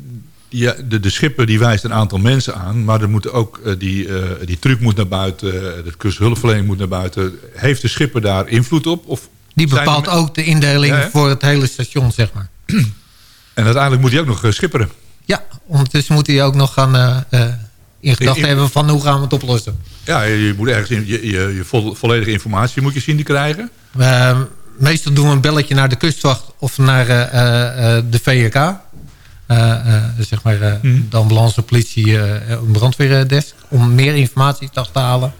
[SPEAKER 5] Ja, de, de schipper die wijst een aantal mensen aan... maar er moet ook, die, die truc moet naar buiten... de kusthulpverlening moet naar buiten. Heeft de schipper daar invloed op? Of
[SPEAKER 9] die bepaalt ook de indeling voor het hele station, zeg maar. <clears throat>
[SPEAKER 5] En uiteindelijk moet hij ook nog uh, schipperen.
[SPEAKER 9] Ja, ondertussen moet hij ook nog gaan uh, in gedachten hebben van hoe gaan we het oplossen.
[SPEAKER 5] Ja, je, moet ergens in, je, je, je vo- volledige informatie moet je zien te krijgen.
[SPEAKER 9] Eh, meestal doen we een belletje naar de kustwacht of naar eh, eh, eh, de. Eh, eh, zeg maar eh,
[SPEAKER 5] Mhm.
[SPEAKER 9] de ambulance, politie, eh, een brandweerdesk. Om meer informatie te achterhalen.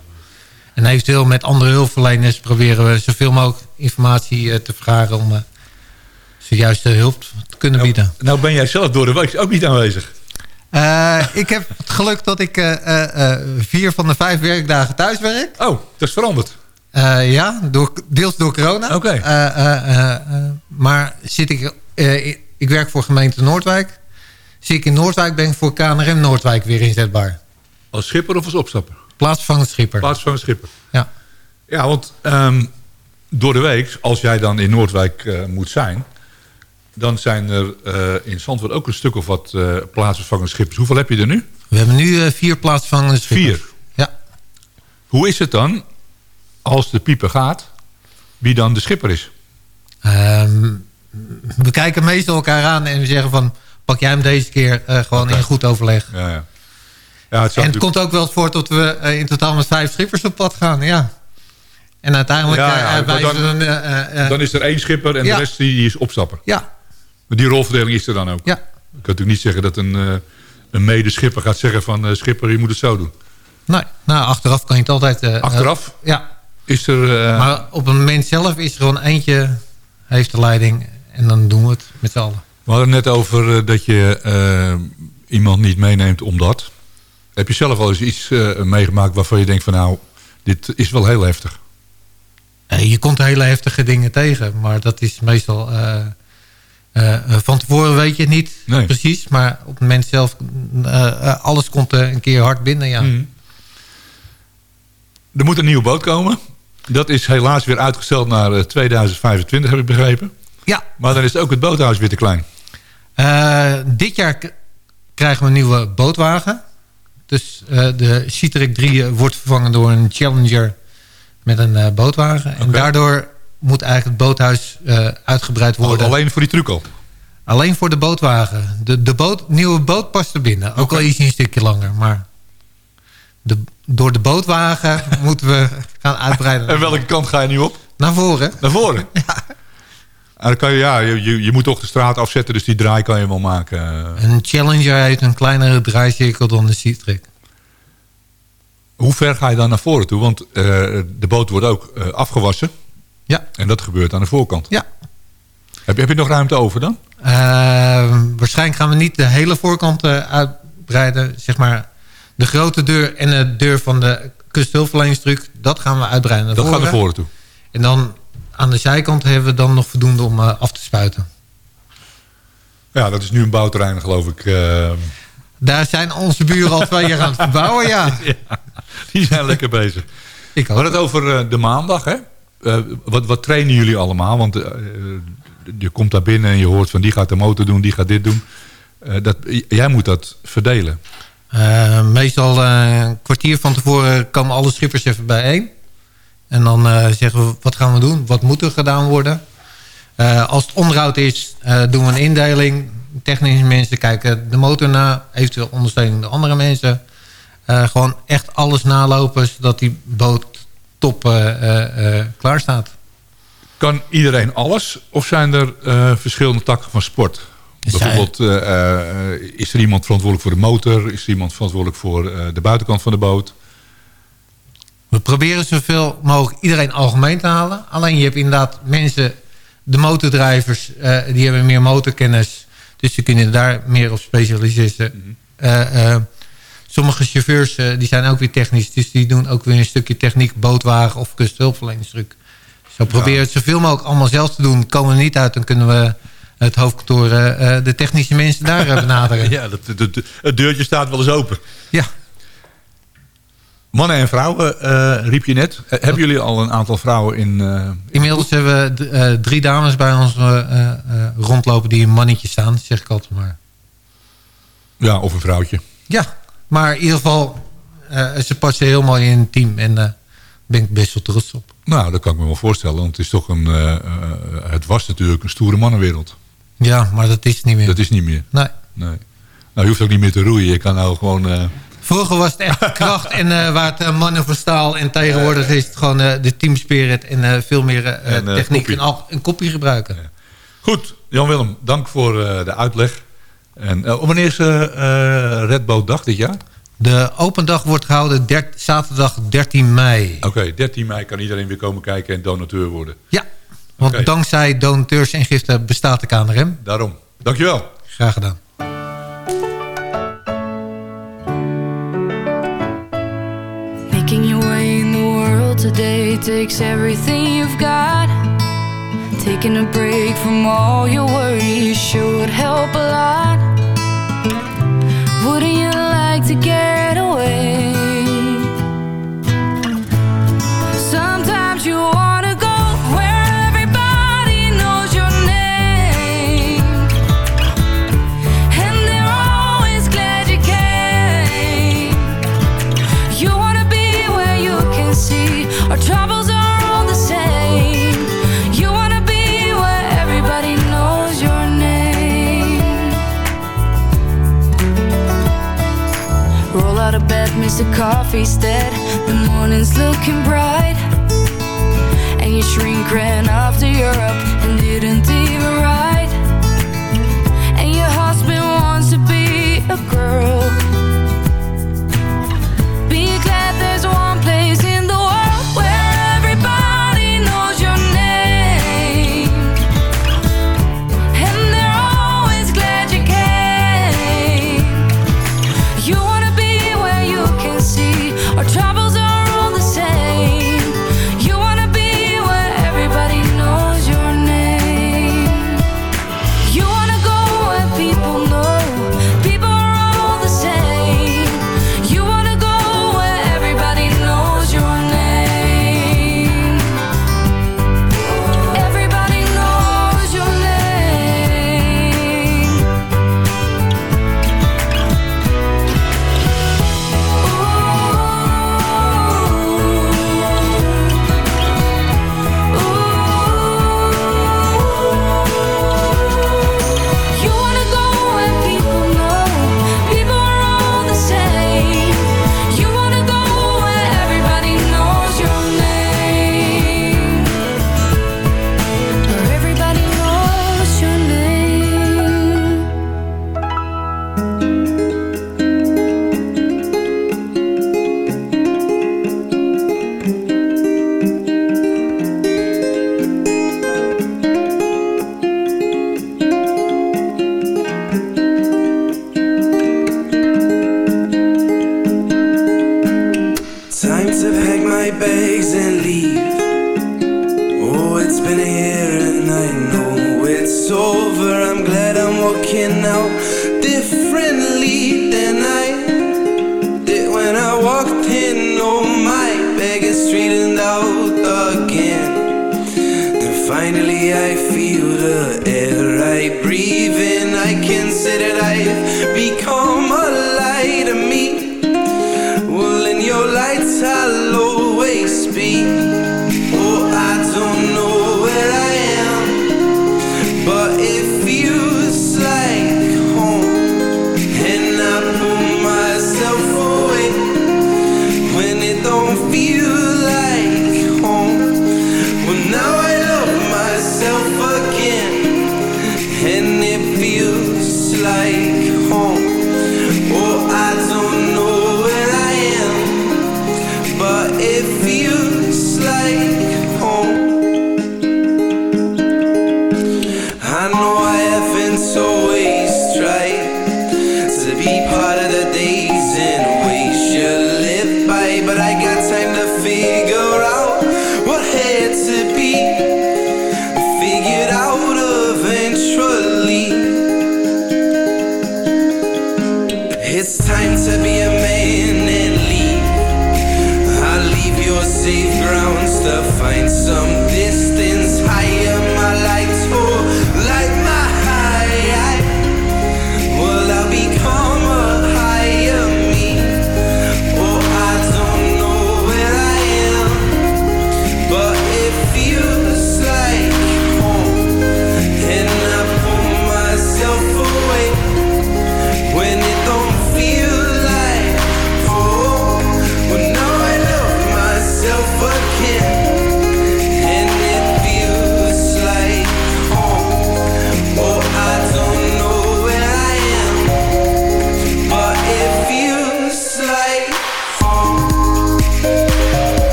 [SPEAKER 9] En eventueel met andere hulpverleners proberen we zoveel mogelijk informatie eh, te vragen... om eh zojuist hulp kunnen bieden.
[SPEAKER 5] Nou ben jij zelf door de week ook niet aanwezig.
[SPEAKER 9] Eh, ik heb het geluk dat ik eh, eh, vier van de vijf werkdagen thuis werk.
[SPEAKER 5] Oh, dat is veranderd.
[SPEAKER 9] Ja, door, deels door corona.
[SPEAKER 5] Oké.
[SPEAKER 9] Maar zit ik, ik... Werk voor gemeente Noordwijk. Zit ik in Noordwijk, ben ik voor KNRM Noordwijk weer inzetbaar.
[SPEAKER 5] Als schipper of als opstapper?
[SPEAKER 9] Plaatsvervangend schipper.
[SPEAKER 5] Plaats van een schipper.
[SPEAKER 9] Ja.
[SPEAKER 5] Ja, want ehm, door de week, als jij dan in Noordwijk moet zijn... dan zijn er eh, in Zandvoort ook een stuk of wat plaatsvervangende schippers. Hoeveel heb je er nu?
[SPEAKER 9] We hebben nu eh, vier plaatsvervangende schippers.
[SPEAKER 5] Vier.
[SPEAKER 9] Ja.
[SPEAKER 5] Hoe is het dan, als de pieper gaat, wie dan de schipper is?
[SPEAKER 9] Ehm, we kijken meestal elkaar aan en we zeggen van... pak jij hem deze keer gewoon in goed overleg.
[SPEAKER 5] Ja, ja. ja het
[SPEAKER 9] En het komt ook wel eens voor dat we in totaal met vijf schippers op pad gaan. Ja. En uiteindelijk
[SPEAKER 5] Ja, dan- Dan is er één schipper en de rest die, die is opstapper.
[SPEAKER 9] ja,
[SPEAKER 5] Maar die rolverdeling is er dan ook.
[SPEAKER 9] ja.
[SPEAKER 5] Ik kan natuurlijk niet zeggen dat een, eh, een medeschipper gaat zeggen van... eh, schipper, je moet het zo doen.
[SPEAKER 9] Nee, nou, achteraf kan je het altijd... eh,
[SPEAKER 5] Achteraf
[SPEAKER 9] ja,
[SPEAKER 5] is er...
[SPEAKER 9] maar op het moment zelf is er gewoon eentje... heeft de leiding en dan doen we het met z'n allen.
[SPEAKER 5] We hadden net over dat je iemand niet meeneemt omdat. Heb je zelf al eens iets meegemaakt waarvan je denkt van nou, dit is wel heel heftig.
[SPEAKER 9] Je komt hele heftige dingen tegen, maar dat is meestal... eh, eh, van tevoren weet je het niet
[SPEAKER 5] Nee.
[SPEAKER 9] precies, maar op het moment zelf... eh, alles komt een keer hard binnen, ja.
[SPEAKER 5] Mhm. Er moet een nieuwe boot komen. Dat is helaas weer uitgesteld naar eh, 2025, heb ik begrepen.
[SPEAKER 9] Ja,
[SPEAKER 5] Maar dan is ook het boothuis weer te klein.
[SPEAKER 9] Dit jaar krijgen we een nieuwe bootwagen. Dus de Citric 3 wordt vervangen door een Challenger met een bootwagen. En daardoor moet eigenlijk het boothuis eh, uitgebreid worden.
[SPEAKER 5] Alleen voor die truc al.
[SPEAKER 9] Alleen voor de bootwagen. De, de boot, nieuwe boot past er binnen. Ook al is hij een stukje langer. Maar de, door de bootwagen <laughs> moeten we gaan uitbreiden.
[SPEAKER 5] En welke kant ga je nu op?
[SPEAKER 9] Naar voren.
[SPEAKER 5] Naar voren. <laughs> En dan kan je, ja, je, je, je moet toch de straat afzetten, dus die draai kan je wel maken.
[SPEAKER 9] Een Challenger heeft een kleinere draaicirkel dan de Citric.
[SPEAKER 5] Hoe ver ga je dan naar voren toe? Want eh, de boot wordt ook eh, afgewassen.
[SPEAKER 9] Ja.
[SPEAKER 5] En dat gebeurt aan de voorkant.
[SPEAKER 9] Ja.
[SPEAKER 5] Heb je, heb je nog ruimte over dan?
[SPEAKER 9] Eh, waarschijnlijk gaan we niet de hele voorkant eh, uitbreiden. Zeg maar de grote deur en de deur van de kusthulpverleningstruc. Dat gaan we uitbreiden naar
[SPEAKER 5] Dat gaat
[SPEAKER 9] voren.
[SPEAKER 5] naar voren toe.
[SPEAKER 9] En dan aan de zijkant hebben we dan nog voldoende om eh, af te spuiten.
[SPEAKER 5] Ja, dat is nu een bouwterrein geloof ik. eh,
[SPEAKER 9] Daar zijn onze buren al twee jaar aan het verbouwen, ja. <laughs>
[SPEAKER 5] die zijn lekker bezig.
[SPEAKER 9] Ik
[SPEAKER 5] We hadden het over eh, de maandag, hè? Eh, wat, wat trainen jullie allemaal? Want eh, je komt daar binnen en je hoort van die gaat de motor doen, die gaat dit doen. Eh, dat, jij moet dat verdelen.
[SPEAKER 9] Meestal een kwartier van tevoren komen alle schippers even bijeen. En dan zeggen we, wat gaan we doen? Wat moet er gedaan worden? Als het onderhoud is, doen we een indeling. Technische mensen kijken de motor na. Eventueel ondersteuning door andere mensen. Gewoon echt alles nalopen, zodat die boot top eh, eh, eh, klaar staat.
[SPEAKER 5] Kan iedereen alles? Of zijn er verschillende takken van sport? Bijvoorbeeld, is er iemand verantwoordelijk voor de motor? Is er iemand verantwoordelijk voor de buitenkant van de boot?
[SPEAKER 9] We proberen zoveel mogelijk iedereen algemeen te halen. Alleen je hebt inderdaad mensen, de motordrijvers, die hebben meer motorkennis. Dus ze kunnen daar meer op specialiseren. Eh, sommige chauffeurs eh, die zijn ook weer technisch. Dus die doen ook weer een stukje techniek, bootwagen of kusthulpverleningstruc. Zo proberen we het zoveel mogelijk allemaal zelf te doen. Komen we niet uit, dan kunnen we het hoofdkantoor, eh, eh, de technische mensen daar benaderen. <laughs>
[SPEAKER 5] Ja, dat, het deurtje staat wel eens open.
[SPEAKER 9] Ja.
[SPEAKER 5] Mannen en vrouwen, riep je net. Hebben jullie al een aantal vrouwen in...
[SPEAKER 9] Inmiddels hebben we drie dames bij ons rondlopen die een mannetje staan, zeg ik altijd maar.
[SPEAKER 5] ja, of een vrouwtje.
[SPEAKER 9] Ja, maar in ieder geval, uh, ze passen heel mooi in het team. En daar ben ik best wel trots op.
[SPEAKER 5] Nou, dat kan ik me wel voorstellen. Want het, is toch een, eh, het was natuurlijk een stoere mannenwereld.
[SPEAKER 9] Ja, maar dat is niet meer.
[SPEAKER 5] Dat is niet meer.
[SPEAKER 9] Nee.
[SPEAKER 5] nee. Nou, je hoeft ook niet meer te roeien. Je kan nou gewoon...
[SPEAKER 9] Vroeger was het echt <laughs> kracht en uh, waar het uh, mannen van staal. En tegenwoordig is het gewoon uh, de teamspirit en veel meer techniek en, al, een kopje gebruiken.
[SPEAKER 5] Goed, Jan-Willem, dank voor de uitleg. En uh, wanneer is eh, eh, Redboat dag dit jaar?
[SPEAKER 9] De open dag wordt gehouden zaterdag 13 mei.
[SPEAKER 5] Oké, 13 mei kan iedereen weer komen kijken en donateur worden.
[SPEAKER 9] Ja, want dankzij donateurs en giften bestaat de Kamer.
[SPEAKER 5] Daarom. Dankjewel.
[SPEAKER 9] Graag gedaan.
[SPEAKER 10] Making your way in the world today takes everything you've got. Taking a break from all your worries sure would help a lot. Wouldn't you like to get away? the coffee's dead The morning's looking bright. And you're shrinking to Europe. And didn't of you.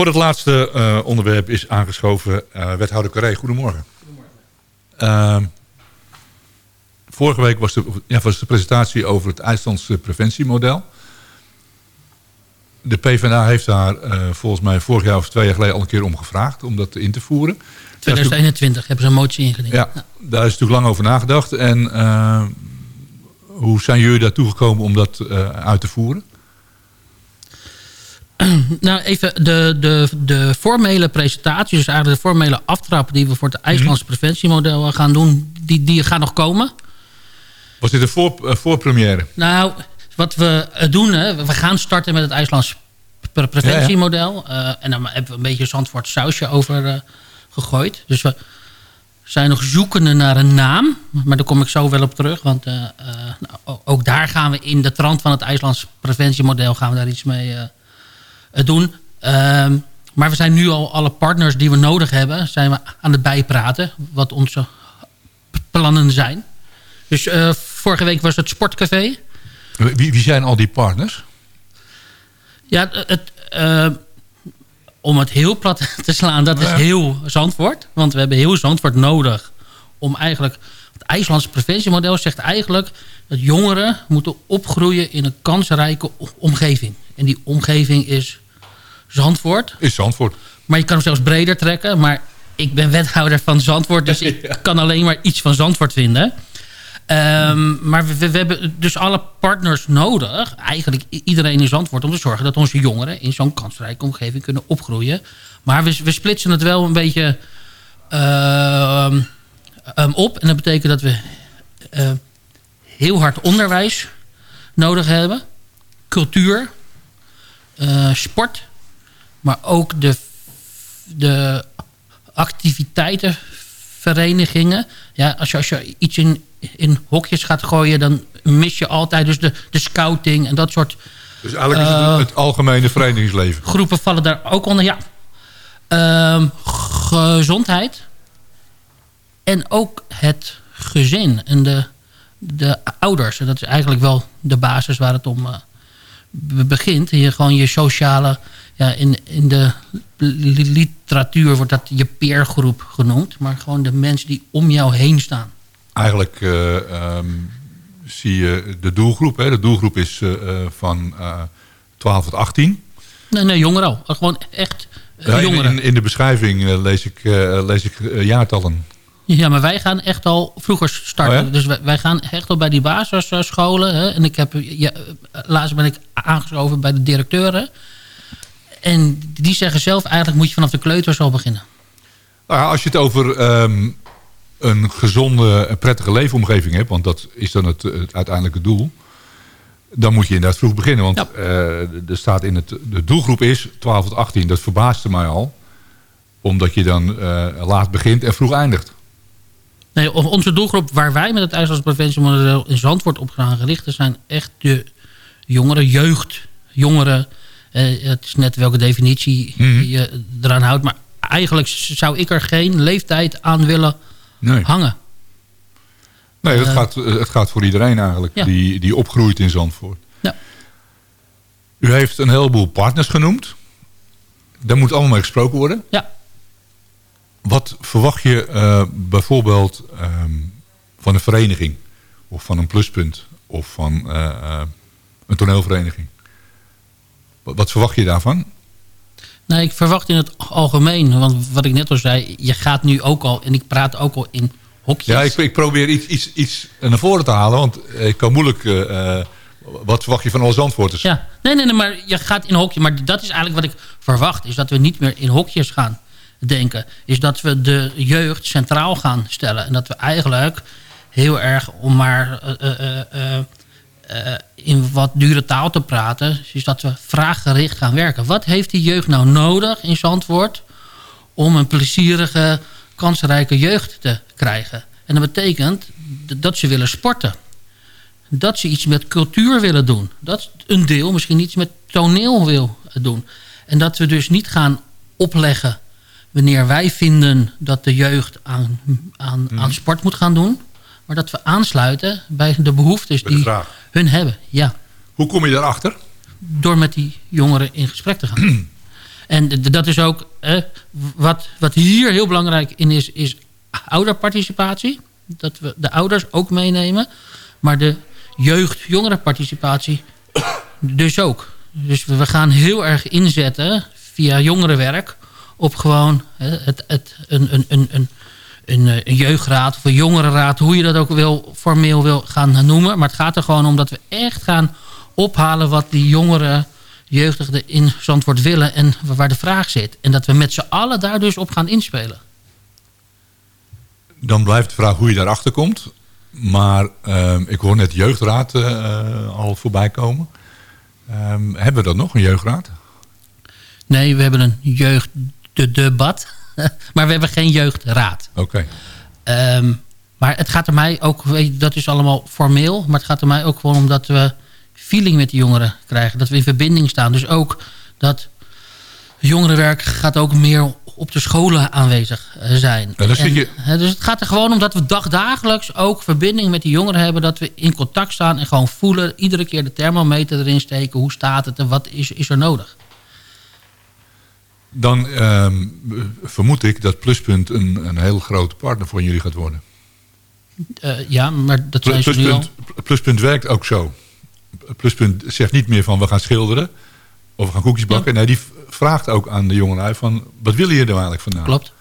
[SPEAKER 5] Voor het laatste eh, onderwerp is aangeschoven eh, wethouder Carré. Goedemorgen. Goedemorgen. vorige week was de, ja, was de presentatie over het IJslandse preventiemodel. De PvdA heeft daar eh, volgens mij vorig jaar of twee jaar geleden al een keer om gevraagd om dat in te voeren.
[SPEAKER 11] 2021 hebben ze een motie ingediend.
[SPEAKER 5] Ja, daar is natuurlijk lang over nagedacht. En hoe zijn jullie daartoe gekomen om dat uit te voeren? <clears throat>
[SPEAKER 11] Nou, even de, de, de formele presentatie, dus eigenlijk de formele aftrap die we voor het IJslandse preventiemodel gaan doen, die, die gaat nog komen.
[SPEAKER 5] Was dit een voor, uh, voorpremière?
[SPEAKER 11] Nou, wat we eh, doen, hè, we gaan starten met het IJslands pre preventiemodel. Ja, ja. Uh, en dan hebben we een beetje Zandvoort sausje over uh, gegooid. Dus we zijn nog zoekende naar een naam. Maar daar kom ik zo wel op terug. Want nou, ook daar gaan we in de trant van het IJslands preventiemodel gaan we daar iets mee doen. Ehm, maar we zijn nu al alle partners die we nodig hebben... zijn we aan het bijpraten wat onze plannen zijn. Dus vorige week was het Sportcafé...
[SPEAKER 5] Wie, wie, zijn al die partners?
[SPEAKER 11] Ja, het, uh, om het heel plat <laughs> te slaan, dat is heel Zandvoort. Want we hebben heel Zandvoort nodig om eigenlijk... Het IJslandse preventiemodel zegt eigenlijk dat jongeren moeten opgroeien in een kansrijke omgeving. En die omgeving is Zandvoort.
[SPEAKER 5] Is Zandvoort.
[SPEAKER 11] Maar je kan hem zelfs breder trekken. Maar ik ben wethouder van Zandvoort, dus <laughs> ik ja. kan alleen maar iets van Zandvoort vinden. Um, maar we, we, hebben dus alle partners nodig, eigenlijk iedereen in Zandvoort... om te zorgen dat onze jongeren in zo'n kansrijke omgeving kunnen opgroeien. Maar we, we splitsen het wel een beetje uh, um, op. En dat betekent dat we uh, heel hard onderwijs nodig hebben. Cultuur, uh, sport, maar ook de, de activiteiten verenigingen. Ja, als je, als je iets in, in hokjes gaat gooien, dan mis je altijd dus de, de scouting en dat soort...
[SPEAKER 5] Dus eigenlijk is het, uh, het algemene verenigingsleven.
[SPEAKER 11] Groepen vallen daar ook onder, ja. Uh, gezondheid. En ook het gezin en de, de ouders. En dat is eigenlijk wel de basis waar het om uh, begint. Je, gewoon je sociale... Ja, in, in de literatuur wordt dat je peergroep genoemd. Maar gewoon de mensen die om jou heen staan.
[SPEAKER 5] Eigenlijk uh, um, zie je de doelgroep. Hè? De doelgroep is uh, van 12 tot 18.
[SPEAKER 11] Nee, nee, jongeren al. Gewoon echt
[SPEAKER 5] jongeren. In, in, de beschrijving lees ik, lees ik jaartallen.
[SPEAKER 11] Ja, maar wij gaan echt al vroeger starten. Oh ja? Dus wij, wij, gaan echt al bij die basisscholen. Hè? En ik heb, ja, laatst ben ik aangeschoven bij de directeuren. En die zeggen zelf, eigenlijk moet je vanaf de kleuters al beginnen.
[SPEAKER 5] Nou ja, als je het over um, een gezonde en prettige leefomgeving hebt... want dat is dan het, het uiteindelijke doel... dan moet je inderdaad vroeg beginnen. Want ja. uh, er staat in het, de doelgroep is 12 tot 18. Dat verbaasde mij al. Omdat je dan uh, laat begint en vroeg eindigt.
[SPEAKER 11] Nee, onze doelgroep waar wij met het IJslands preventiemodel in Zandvoort op gaan gericht... zijn echt de jongeren, jeugd, jongeren... Uh, het is net welke definitie mm -hmm. je eraan houdt. Maar eigenlijk zou ik er geen leeftijd aan willen nee. hangen.
[SPEAKER 5] Nee, het, uh, gaat, het gaat voor iedereen eigenlijk ja. die, die opgroeit in Zandvoort.
[SPEAKER 11] Ja.
[SPEAKER 5] U heeft een heleboel partners genoemd. Daar moet allemaal mee gesproken worden.
[SPEAKER 11] Ja.
[SPEAKER 5] Wat verwacht je uh, bijvoorbeeld um, van een vereniging? Of van een pluspunt? Of van een toneelvereniging? Wat verwacht je daarvan?
[SPEAKER 11] Nee, ik verwacht in het algemeen. Want wat ik net al zei, je gaat nu ook al... en ik praat ook al in hokjes.
[SPEAKER 5] Ja, ik, ik probeer iets, iets, iets naar voren te halen. Want ik kan moeilijk... Uh, wat verwacht je van alle antwoorders?
[SPEAKER 11] Ja, nee, nee, nee, maar je gaat in hokjes. Maar dat is eigenlijk wat ik verwacht. Is dat we niet meer in hokjes gaan denken. Is dat we de jeugd centraal gaan stellen. En dat we eigenlijk heel erg om maar... Uh, uh, uh, in wat dure taal te praten... is dat we vraaggericht gaan werken. Wat heeft die jeugd nou nodig in Zandvoort... om een plezierige, kansrijke jeugd te krijgen? En dat betekent dat ze willen sporten. Dat ze iets met cultuur willen doen. Dat een deel misschien iets met toneel wil doen. En dat we dus niet gaan opleggen... wanneer wij vinden dat de jeugd aan, aan, mm. aan sport moet gaan doen... maar dat we aansluiten bij de behoeftes die hun hebben, ja.
[SPEAKER 5] Hoe kom je daarachter?
[SPEAKER 11] door met die jongeren in gesprek te gaan. <clears throat> en dat is ook eh, wat, wat hier heel belangrijk in is, is ouderparticipatie. Dat we de ouders ook meenemen. Maar de jeugd-jongerenparticipatie <clears throat> dus ook. Dus we gaan heel erg inzetten via jongerenwerk op gewoon het, het, een, een, een, een, een, eh, een jeugdraad of een jongerenraad, hoe je dat ook wil, formeel wil gaan noemen. Maar het gaat er gewoon om dat we echt gaan ophalen wat die jongeren, jeugdigen in Zandvoort willen en waar de vraag zit. En dat we met z'n allen daar dus op gaan inspelen.
[SPEAKER 5] Dan blijft de vraag hoe je daarachter komt. Maar ehm, ik hoor net jeugdraad eh, eh, al voorbij komen. Ehm, hebben we dat nog, een jeugdraad?
[SPEAKER 11] Nee, we hebben een jeugddebat, <laughs> maar we hebben geen jeugdraad.
[SPEAKER 5] Oké.
[SPEAKER 11] Ehm, maar het gaat er mij ook, dat is allemaal formeel, maar het gaat er mij ook gewoon om dat we feeling met de jongeren krijgen. Dat we in verbinding staan. Dus ook dat jongerenwerk gaat ook meer op de scholen aanwezig eh, zijn.
[SPEAKER 5] Ja,
[SPEAKER 11] En,
[SPEAKER 5] je-
[SPEAKER 11] dus het gaat er gewoon om dat we dagdagelijks ook verbinding met die jongeren hebben. Dat we in contact staan en gewoon voelen. Iedere keer de thermometer erin steken. Hoe staat het en wat is, is er nodig?
[SPEAKER 5] Dan ehm, vermoed ik dat Pluspunt een, een heel grote partner voor jullie gaat worden.
[SPEAKER 11] Eh, ja, maar dat zijn nu al.
[SPEAKER 5] Pluspunt, Pluspunt werkt ook zo. Pluspunt zegt niet meer van we gaan schilderen of we gaan koekjes bakken. Nee, die vraagt ook aan de jongelui van wat willen je er eigenlijk vandaan?
[SPEAKER 11] Klopt.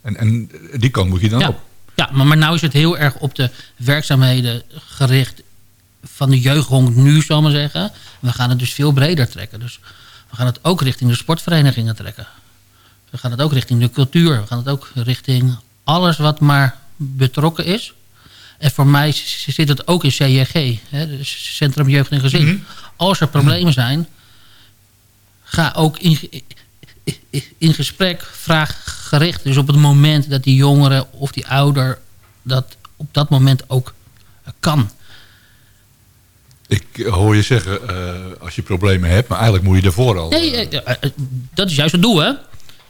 [SPEAKER 5] En, en die kant moet je dan
[SPEAKER 11] Ja,
[SPEAKER 5] op.
[SPEAKER 11] ja maar, maar nou is het heel erg op de werkzaamheden gericht van de jeugdhonk nu, zal ik maar zeggen. We gaan het dus veel breder trekken. Dus we gaan het ook richting de sportverenigingen trekken. We gaan het ook richting de cultuur. We gaan het ook richting alles wat maar betrokken is. En voor mij zit het ook in CJG, hè, Centrum Jeugd en Gezin. Als er problemen zijn, ga ook in, in gesprek, vraag gericht. Dus op het moment dat die jongere of die ouder dat op dat moment ook kan.
[SPEAKER 5] Ik hoor je zeggen, eh, als je problemen hebt, maar eigenlijk moet je daarvoor al...
[SPEAKER 11] Nee, eh, eh, dat is juist het doel, hè?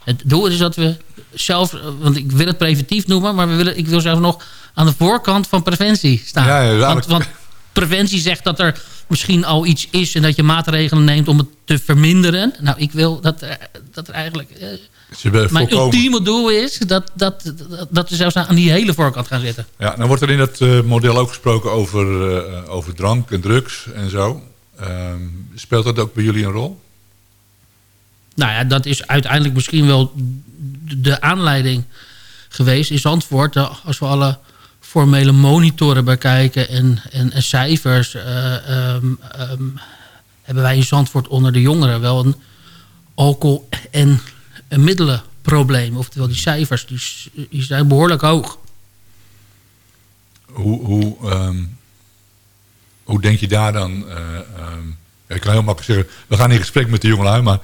[SPEAKER 11] Het doel is dat we zelf, want ik wil het preventief noemen, maar we willen, ik wil zelfs nog aan de voorkant van preventie staan.
[SPEAKER 5] Ja, ja,
[SPEAKER 11] want, want preventie zegt dat er misschien al iets is en dat je maatregelen neemt om het te verminderen. Nou, ik wil dat er, dat er eigenlijk. Eh, mijn ultieme doel is dat, dat, dat, we zelfs aan die hele voorkant gaan zitten.
[SPEAKER 5] Ja, dan wordt er in dat eh, model ook gesproken over, eh, over drank en drugs en zo. Ehm, speelt dat ook bij jullie een rol?
[SPEAKER 11] Nou ja, dat is uiteindelijk misschien wel de aanleiding geweest. Is antwoord, als we alle formele monitoren bekijken en, en, en cijfers... eh, ehm, ehm, hebben wij in Zandvoort onder de jongeren wel een alcohol- en middelenprobleem. Oftewel, die cijfers die, zijn behoorlijk hoog.
[SPEAKER 5] Hoe, hoe, ehm, hoe denk je daar dan... eh, ehm, ik kan heel makkelijk zeggen, we gaan in gesprek met de jongelui, maar...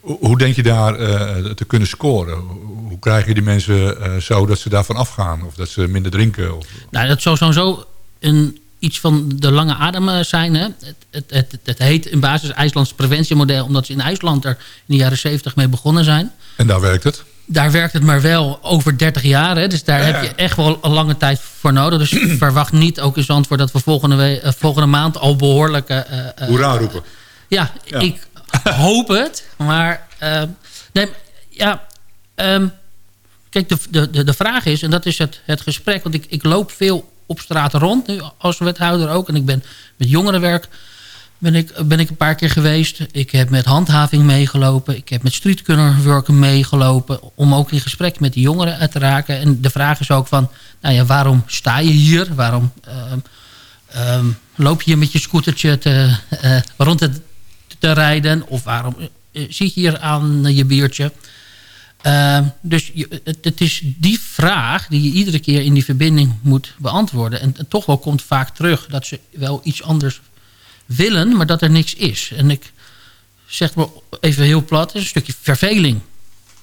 [SPEAKER 5] Hoe denk je daar eh, te kunnen scoren? Hoe hoe krijg je die mensen eh, zo dat ze daarvan afgaan? Of dat ze minder drinken? Of,
[SPEAKER 11] Nou, dat zou sowieso een, iets van de lange adem eh, zijn. Hè? Het, het, het, het heet in basis IJslands preventiemodel... omdat ze in IJsland er in de jaren 70 mee begonnen zijn.
[SPEAKER 5] en daar werkt het?
[SPEAKER 11] Daar werkt het maar wel over 30 jaar. Hè? Dus daar
[SPEAKER 5] Ja, ja.
[SPEAKER 11] heb je echt wel een lange tijd voor nodig. Dus <clears throat> verwacht niet, ook in Zandvoort... dat we volgende, we- eh, volgende maand al behoorlijk... eh, eh,
[SPEAKER 5] Hoera roepen.
[SPEAKER 11] ja,
[SPEAKER 5] Ja.
[SPEAKER 11] ik <laughs> hoop het. Maar nee, ja, ehm, kijk, de, de, de, de vraag is, en dat is het, het gesprek... want ik, ik loop veel op straat rond, nu als wethouder ook... en ik ben met jongerenwerk ben ik, ben ik een paar keer geweest. Ik heb met handhaving meegelopen. Ik heb met streetkunnerwerk meegelopen... om ook in gesprek met die jongeren te raken. En de vraag is ook van, nou ja, waarom sta je hier? Waarom... ehm, Ehm, loop je met je scootertje te, eh, rond het, te rijden? Of waarom eh, zit je hier aan je biertje? Ehm, dus je, het, het is die vraag die je iedere keer in die verbinding moet beantwoorden. En, en toch wel komt vaak terug dat ze wel iets anders willen, maar dat er niks is. En ik zeg maar even heel plat, het is een stukje verveling.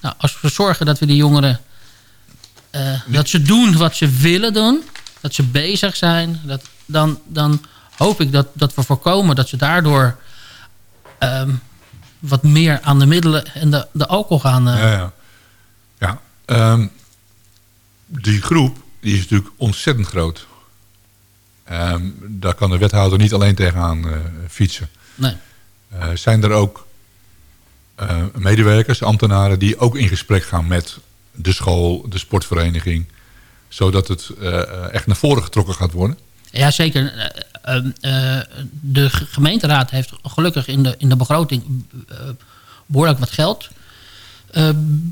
[SPEAKER 11] Nou, als we zorgen dat we die jongeren... eh, dat ze doen wat ze willen doen, dat ze bezig zijn... Dat, dan, dan hoop ik dat, dat we voorkomen dat ze daardoor... ehm, wat meer aan de middelen en de, de alcohol gaan... eh,
[SPEAKER 5] Ja, ja. Ehm, die groep die is natuurlijk ontzettend groot. Ehm, daar kan de wethouder niet alleen tegenaan eh, fietsen.
[SPEAKER 11] Nee.
[SPEAKER 5] Eh, zijn er ook eh, medewerkers, ambtenaren... die ook in gesprek gaan met de school, de sportvereniging... zodat het echt naar voren getrokken gaat worden?
[SPEAKER 11] Ja, zeker. Eh, eh, eh, de ge- gemeenteraad heeft gelukkig in de, in de begroting eh, behoorlijk wat geld eh,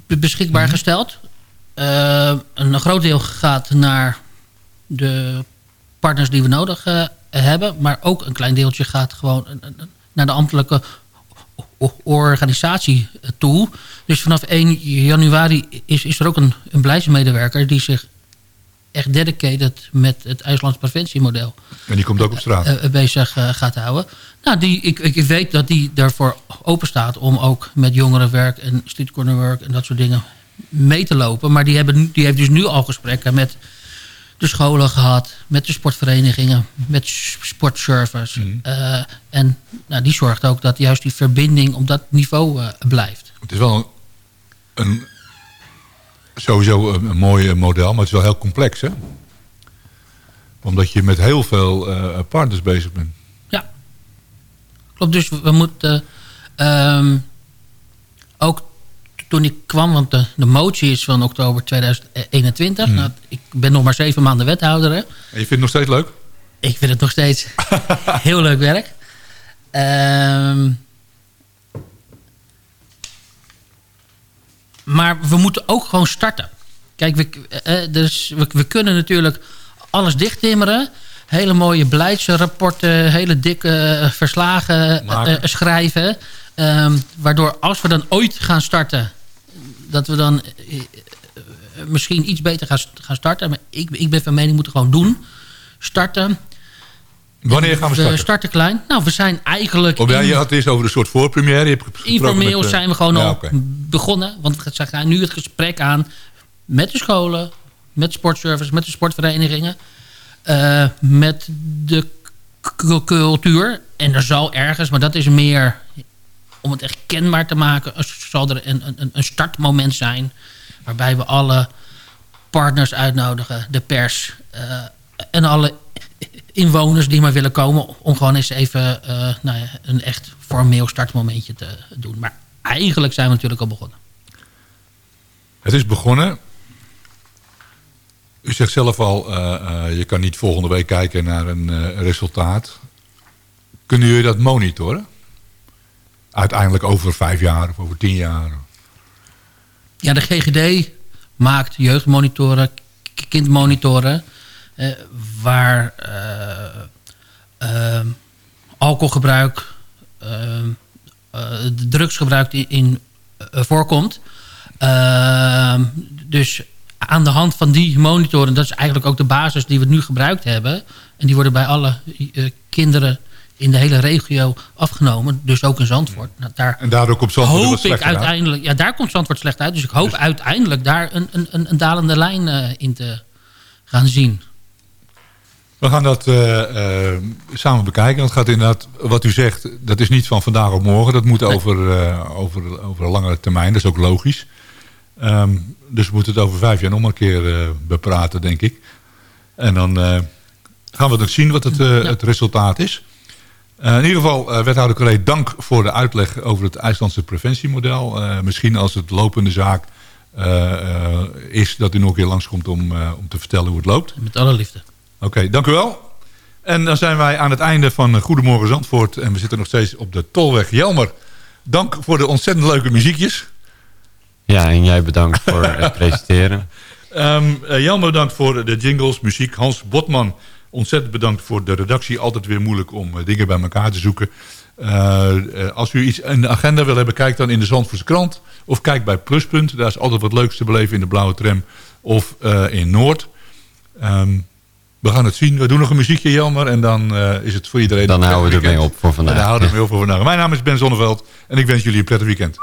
[SPEAKER 11] be- beschikbaar gesteld. Eh, een groot deel gaat naar de partners die we nodig eh, hebben. Maar ook een klein deeltje gaat gewoon naar de ambtelijke organisatie toe. Dus vanaf 1 januari is, is er ook een, een beleidsmedewerker... die zich echt dedicated met het IJslands preventiemodel
[SPEAKER 5] En die komt ook op straat.
[SPEAKER 11] eh, eh, bezig eh, gaat houden. Nou, die, ik, ik weet dat die daarvoor open staat om ook met jongerenwerk en street corner work en dat soort dingen mee te lopen. Maar die, hebben, die heeft dus nu al gesprekken met de scholen gehad, met de sportverenigingen, met sportservice. Eh, en nou, die zorgt ook dat juist die verbinding op dat niveau eh, blijft.
[SPEAKER 5] Het is wel een, een- sowieso een, een mooi model, maar het is wel heel complex, hè? Omdat je met heel veel eh, partners bezig bent.
[SPEAKER 11] Klopt, dus we moeten ehm, ook toen ik kwam, want de, de motie is van oktober 2021.
[SPEAKER 5] Hmm.
[SPEAKER 11] Nou, ik ben nog maar zeven maanden wethouder. Hè.
[SPEAKER 5] En je vindt het nog steeds leuk?
[SPEAKER 11] Ik vind het nog steeds <laughs> heel leuk werk. Ehm, maar we moeten ook gewoon starten. Kijk, we, eh, eh, dus we, we kunnen natuurlijk alles dichttimmeren. Hele mooie beleidsrapporten, hele dikke eh, verslagen eh, schrijven. Ehm, waardoor als we dan ooit gaan starten... dat we dan eh, misschien iets beter gaan, gaan starten. Maar ik, ik ben van mening, we moeten gewoon doen. Starten.
[SPEAKER 5] Wanneer gaan we starten?
[SPEAKER 11] starten klein. Nou, we zijn eigenlijk...
[SPEAKER 5] Of ja, je had het eerst over een soort voorpremière. Je hebt
[SPEAKER 11] Informeel
[SPEAKER 5] met, eh,
[SPEAKER 11] zijn we gewoon
[SPEAKER 5] ja,
[SPEAKER 11] al begonnen. Want we gaan nu het gesprek aan met de scholen, met sportservice, met de sportverenigingen, eh, met de cultuur. En er zal ergens, maar dat is meer om het echt kenbaar te maken, zal er een, een, een startmoment zijn waarbij we alle partners uitnodigen, de pers eh, en alle inwoners die maar willen komen... om gewoon eens even eh, nou ja, een echt formeel startmomentje te doen. Maar eigenlijk zijn we natuurlijk al begonnen.
[SPEAKER 5] Het is begonnen. U zegt zelf al, eh, eh, je kan niet volgende week kijken naar een resultaat. Kunnen jullie dat monitoren? Uiteindelijk over vijf jaar of over tien jaar?
[SPEAKER 11] Ja, de GGD maakt jeugdmonitoren, kindmonitoren... eh, waar eh, eh, alcoholgebruik, eh, eh, drugsgebruik in, in voorkomt. Eh, dus aan de hand van die monitoren, dat is eigenlijk ook de basis die we nu gebruikt hebben. En die worden bij alle kinderen in de hele regio afgenomen. Dus ook in Zandvoort. Nou, daar
[SPEAKER 5] En daardoor komt Zandvoort er wat
[SPEAKER 11] hoop ik
[SPEAKER 5] uit.
[SPEAKER 11] uiteindelijk... Ja, daar komt Zandvoort slecht uit. Dus ik hoop uiteindelijk daar een, een, een, dalende lijn in te gaan zien.
[SPEAKER 5] We gaan dat eh, eh, samen bekijken. Het gaat inderdaad, wat u zegt, dat is niet van vandaag op morgen. Dat moet over, eh, over, over een langere termijn. Dat is ook logisch. Ehm, dus we moeten het over vijf jaar nog een keer bepraten, denk ik. En dan gaan we dan zien wat het, het resultaat is. In ieder geval, wethouder Corré, dank voor de uitleg over het IJslandse preventiemodel. Misschien als het lopende zaak is dat u nog een keer langskomt om, om te vertellen hoe het loopt.
[SPEAKER 11] Met alle liefde.
[SPEAKER 5] Oké, dank u wel. En dan zijn wij aan het einde van Goedemorgen Zandvoort. En we zitten nog steeds op de Tolweg Jelmer. Dank voor de ontzettend leuke muziekjes.
[SPEAKER 8] Ja, en jij bedankt voor het <laughs> presenteren.
[SPEAKER 5] Ehm eh, Jelmer bedankt voor de jingles, muziek. Hans Botman, ontzettend bedankt voor de redactie. Altijd weer moeilijk om eh, dingen bij elkaar te zoeken. Eh, eh, als u iets in de agenda wil hebben, kijk dan in de Zandvoortse krant. Of kijk bij Pluspunt. Daar is altijd wat leuks te beleven in de blauwe tram. Of eh, in Noord. Ehm, we gaan het zien. We doen nog een muziekje, Jelmer. En dan eh, is het voor iedereen...
[SPEAKER 8] Dan houden we ermee op voor vandaag.
[SPEAKER 5] En dan houden we ermee op voor vandaag. Mijn naam is Ben Zonneveld. En ik wens jullie een prettig weekend.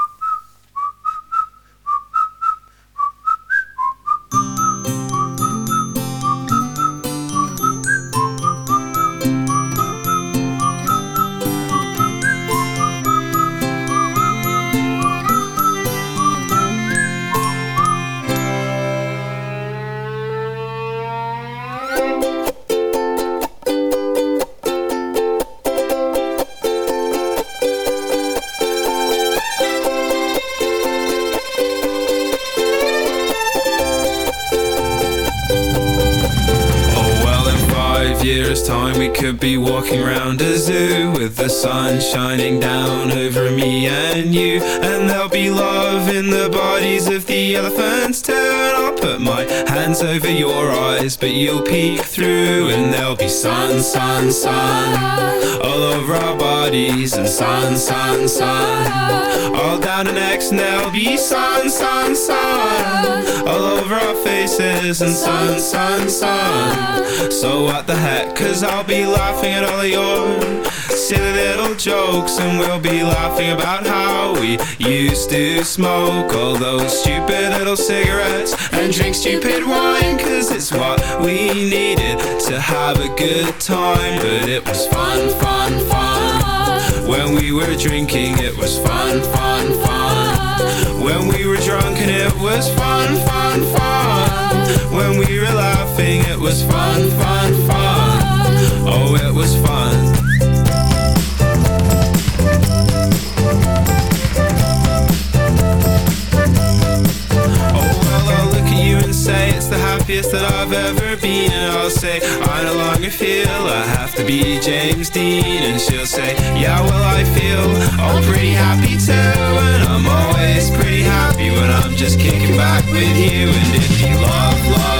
[SPEAKER 4] The sun shining down over me and you. And there'll be love in the bodies of the elephants too. And I'll put my hands over your eyes, but you'll peek through. And there'll be sun, sun, sun all over our bodies, and sun, sun, sun all down our necks. And there'll be sun, sun, sun all over our faces, and sun, sun, sun. So what the heck? Cause I'll be laughing at all of your silly little jokes, and we'll be laughing about how we used to smoke all those stupid little cigarettes and drink stupid wine. Cause it's what we needed to have a good time. But it was fun, fun, fun. When we were drinking, it was fun, fun, fun. When we were drunk, and it was fun, fun, fun. When we were laughing, it was fun, fun, fun. Oh, it was fun. Happiest that I've ever been. And I'll say, I no longer feel I have to be James Dean. And she'll say, Yeah, well, I feel all pretty happy too. And I'm always pretty happy when I'm just kicking back with you. And if you love, love, love,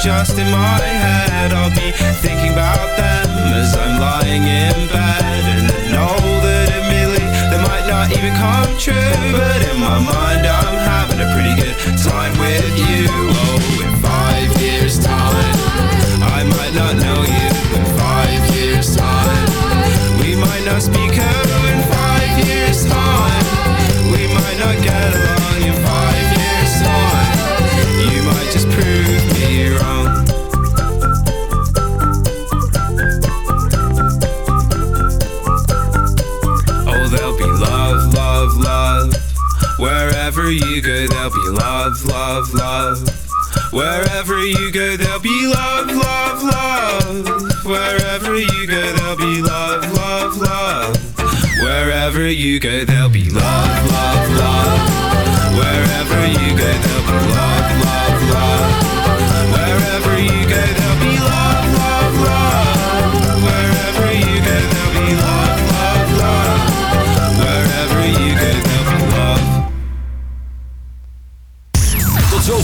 [SPEAKER 4] just in my head. I'll be thinking about them as I'm lying in bed. And I know that admittedly they might not even come true. But in my mind I'm having a pretty good time with you. Oh, in five years time I might not know you. In five years time We might not speak oh, in five years time We might not get along. In five Wherever you go, there'll be love, love, love. Wherever you go, there'll be love, love, love. Wherever you go, there'll be love, love, love. Wherever you go, there'll be love, love, love. Wherever you go, there'll be love, love, love. Wherever you go,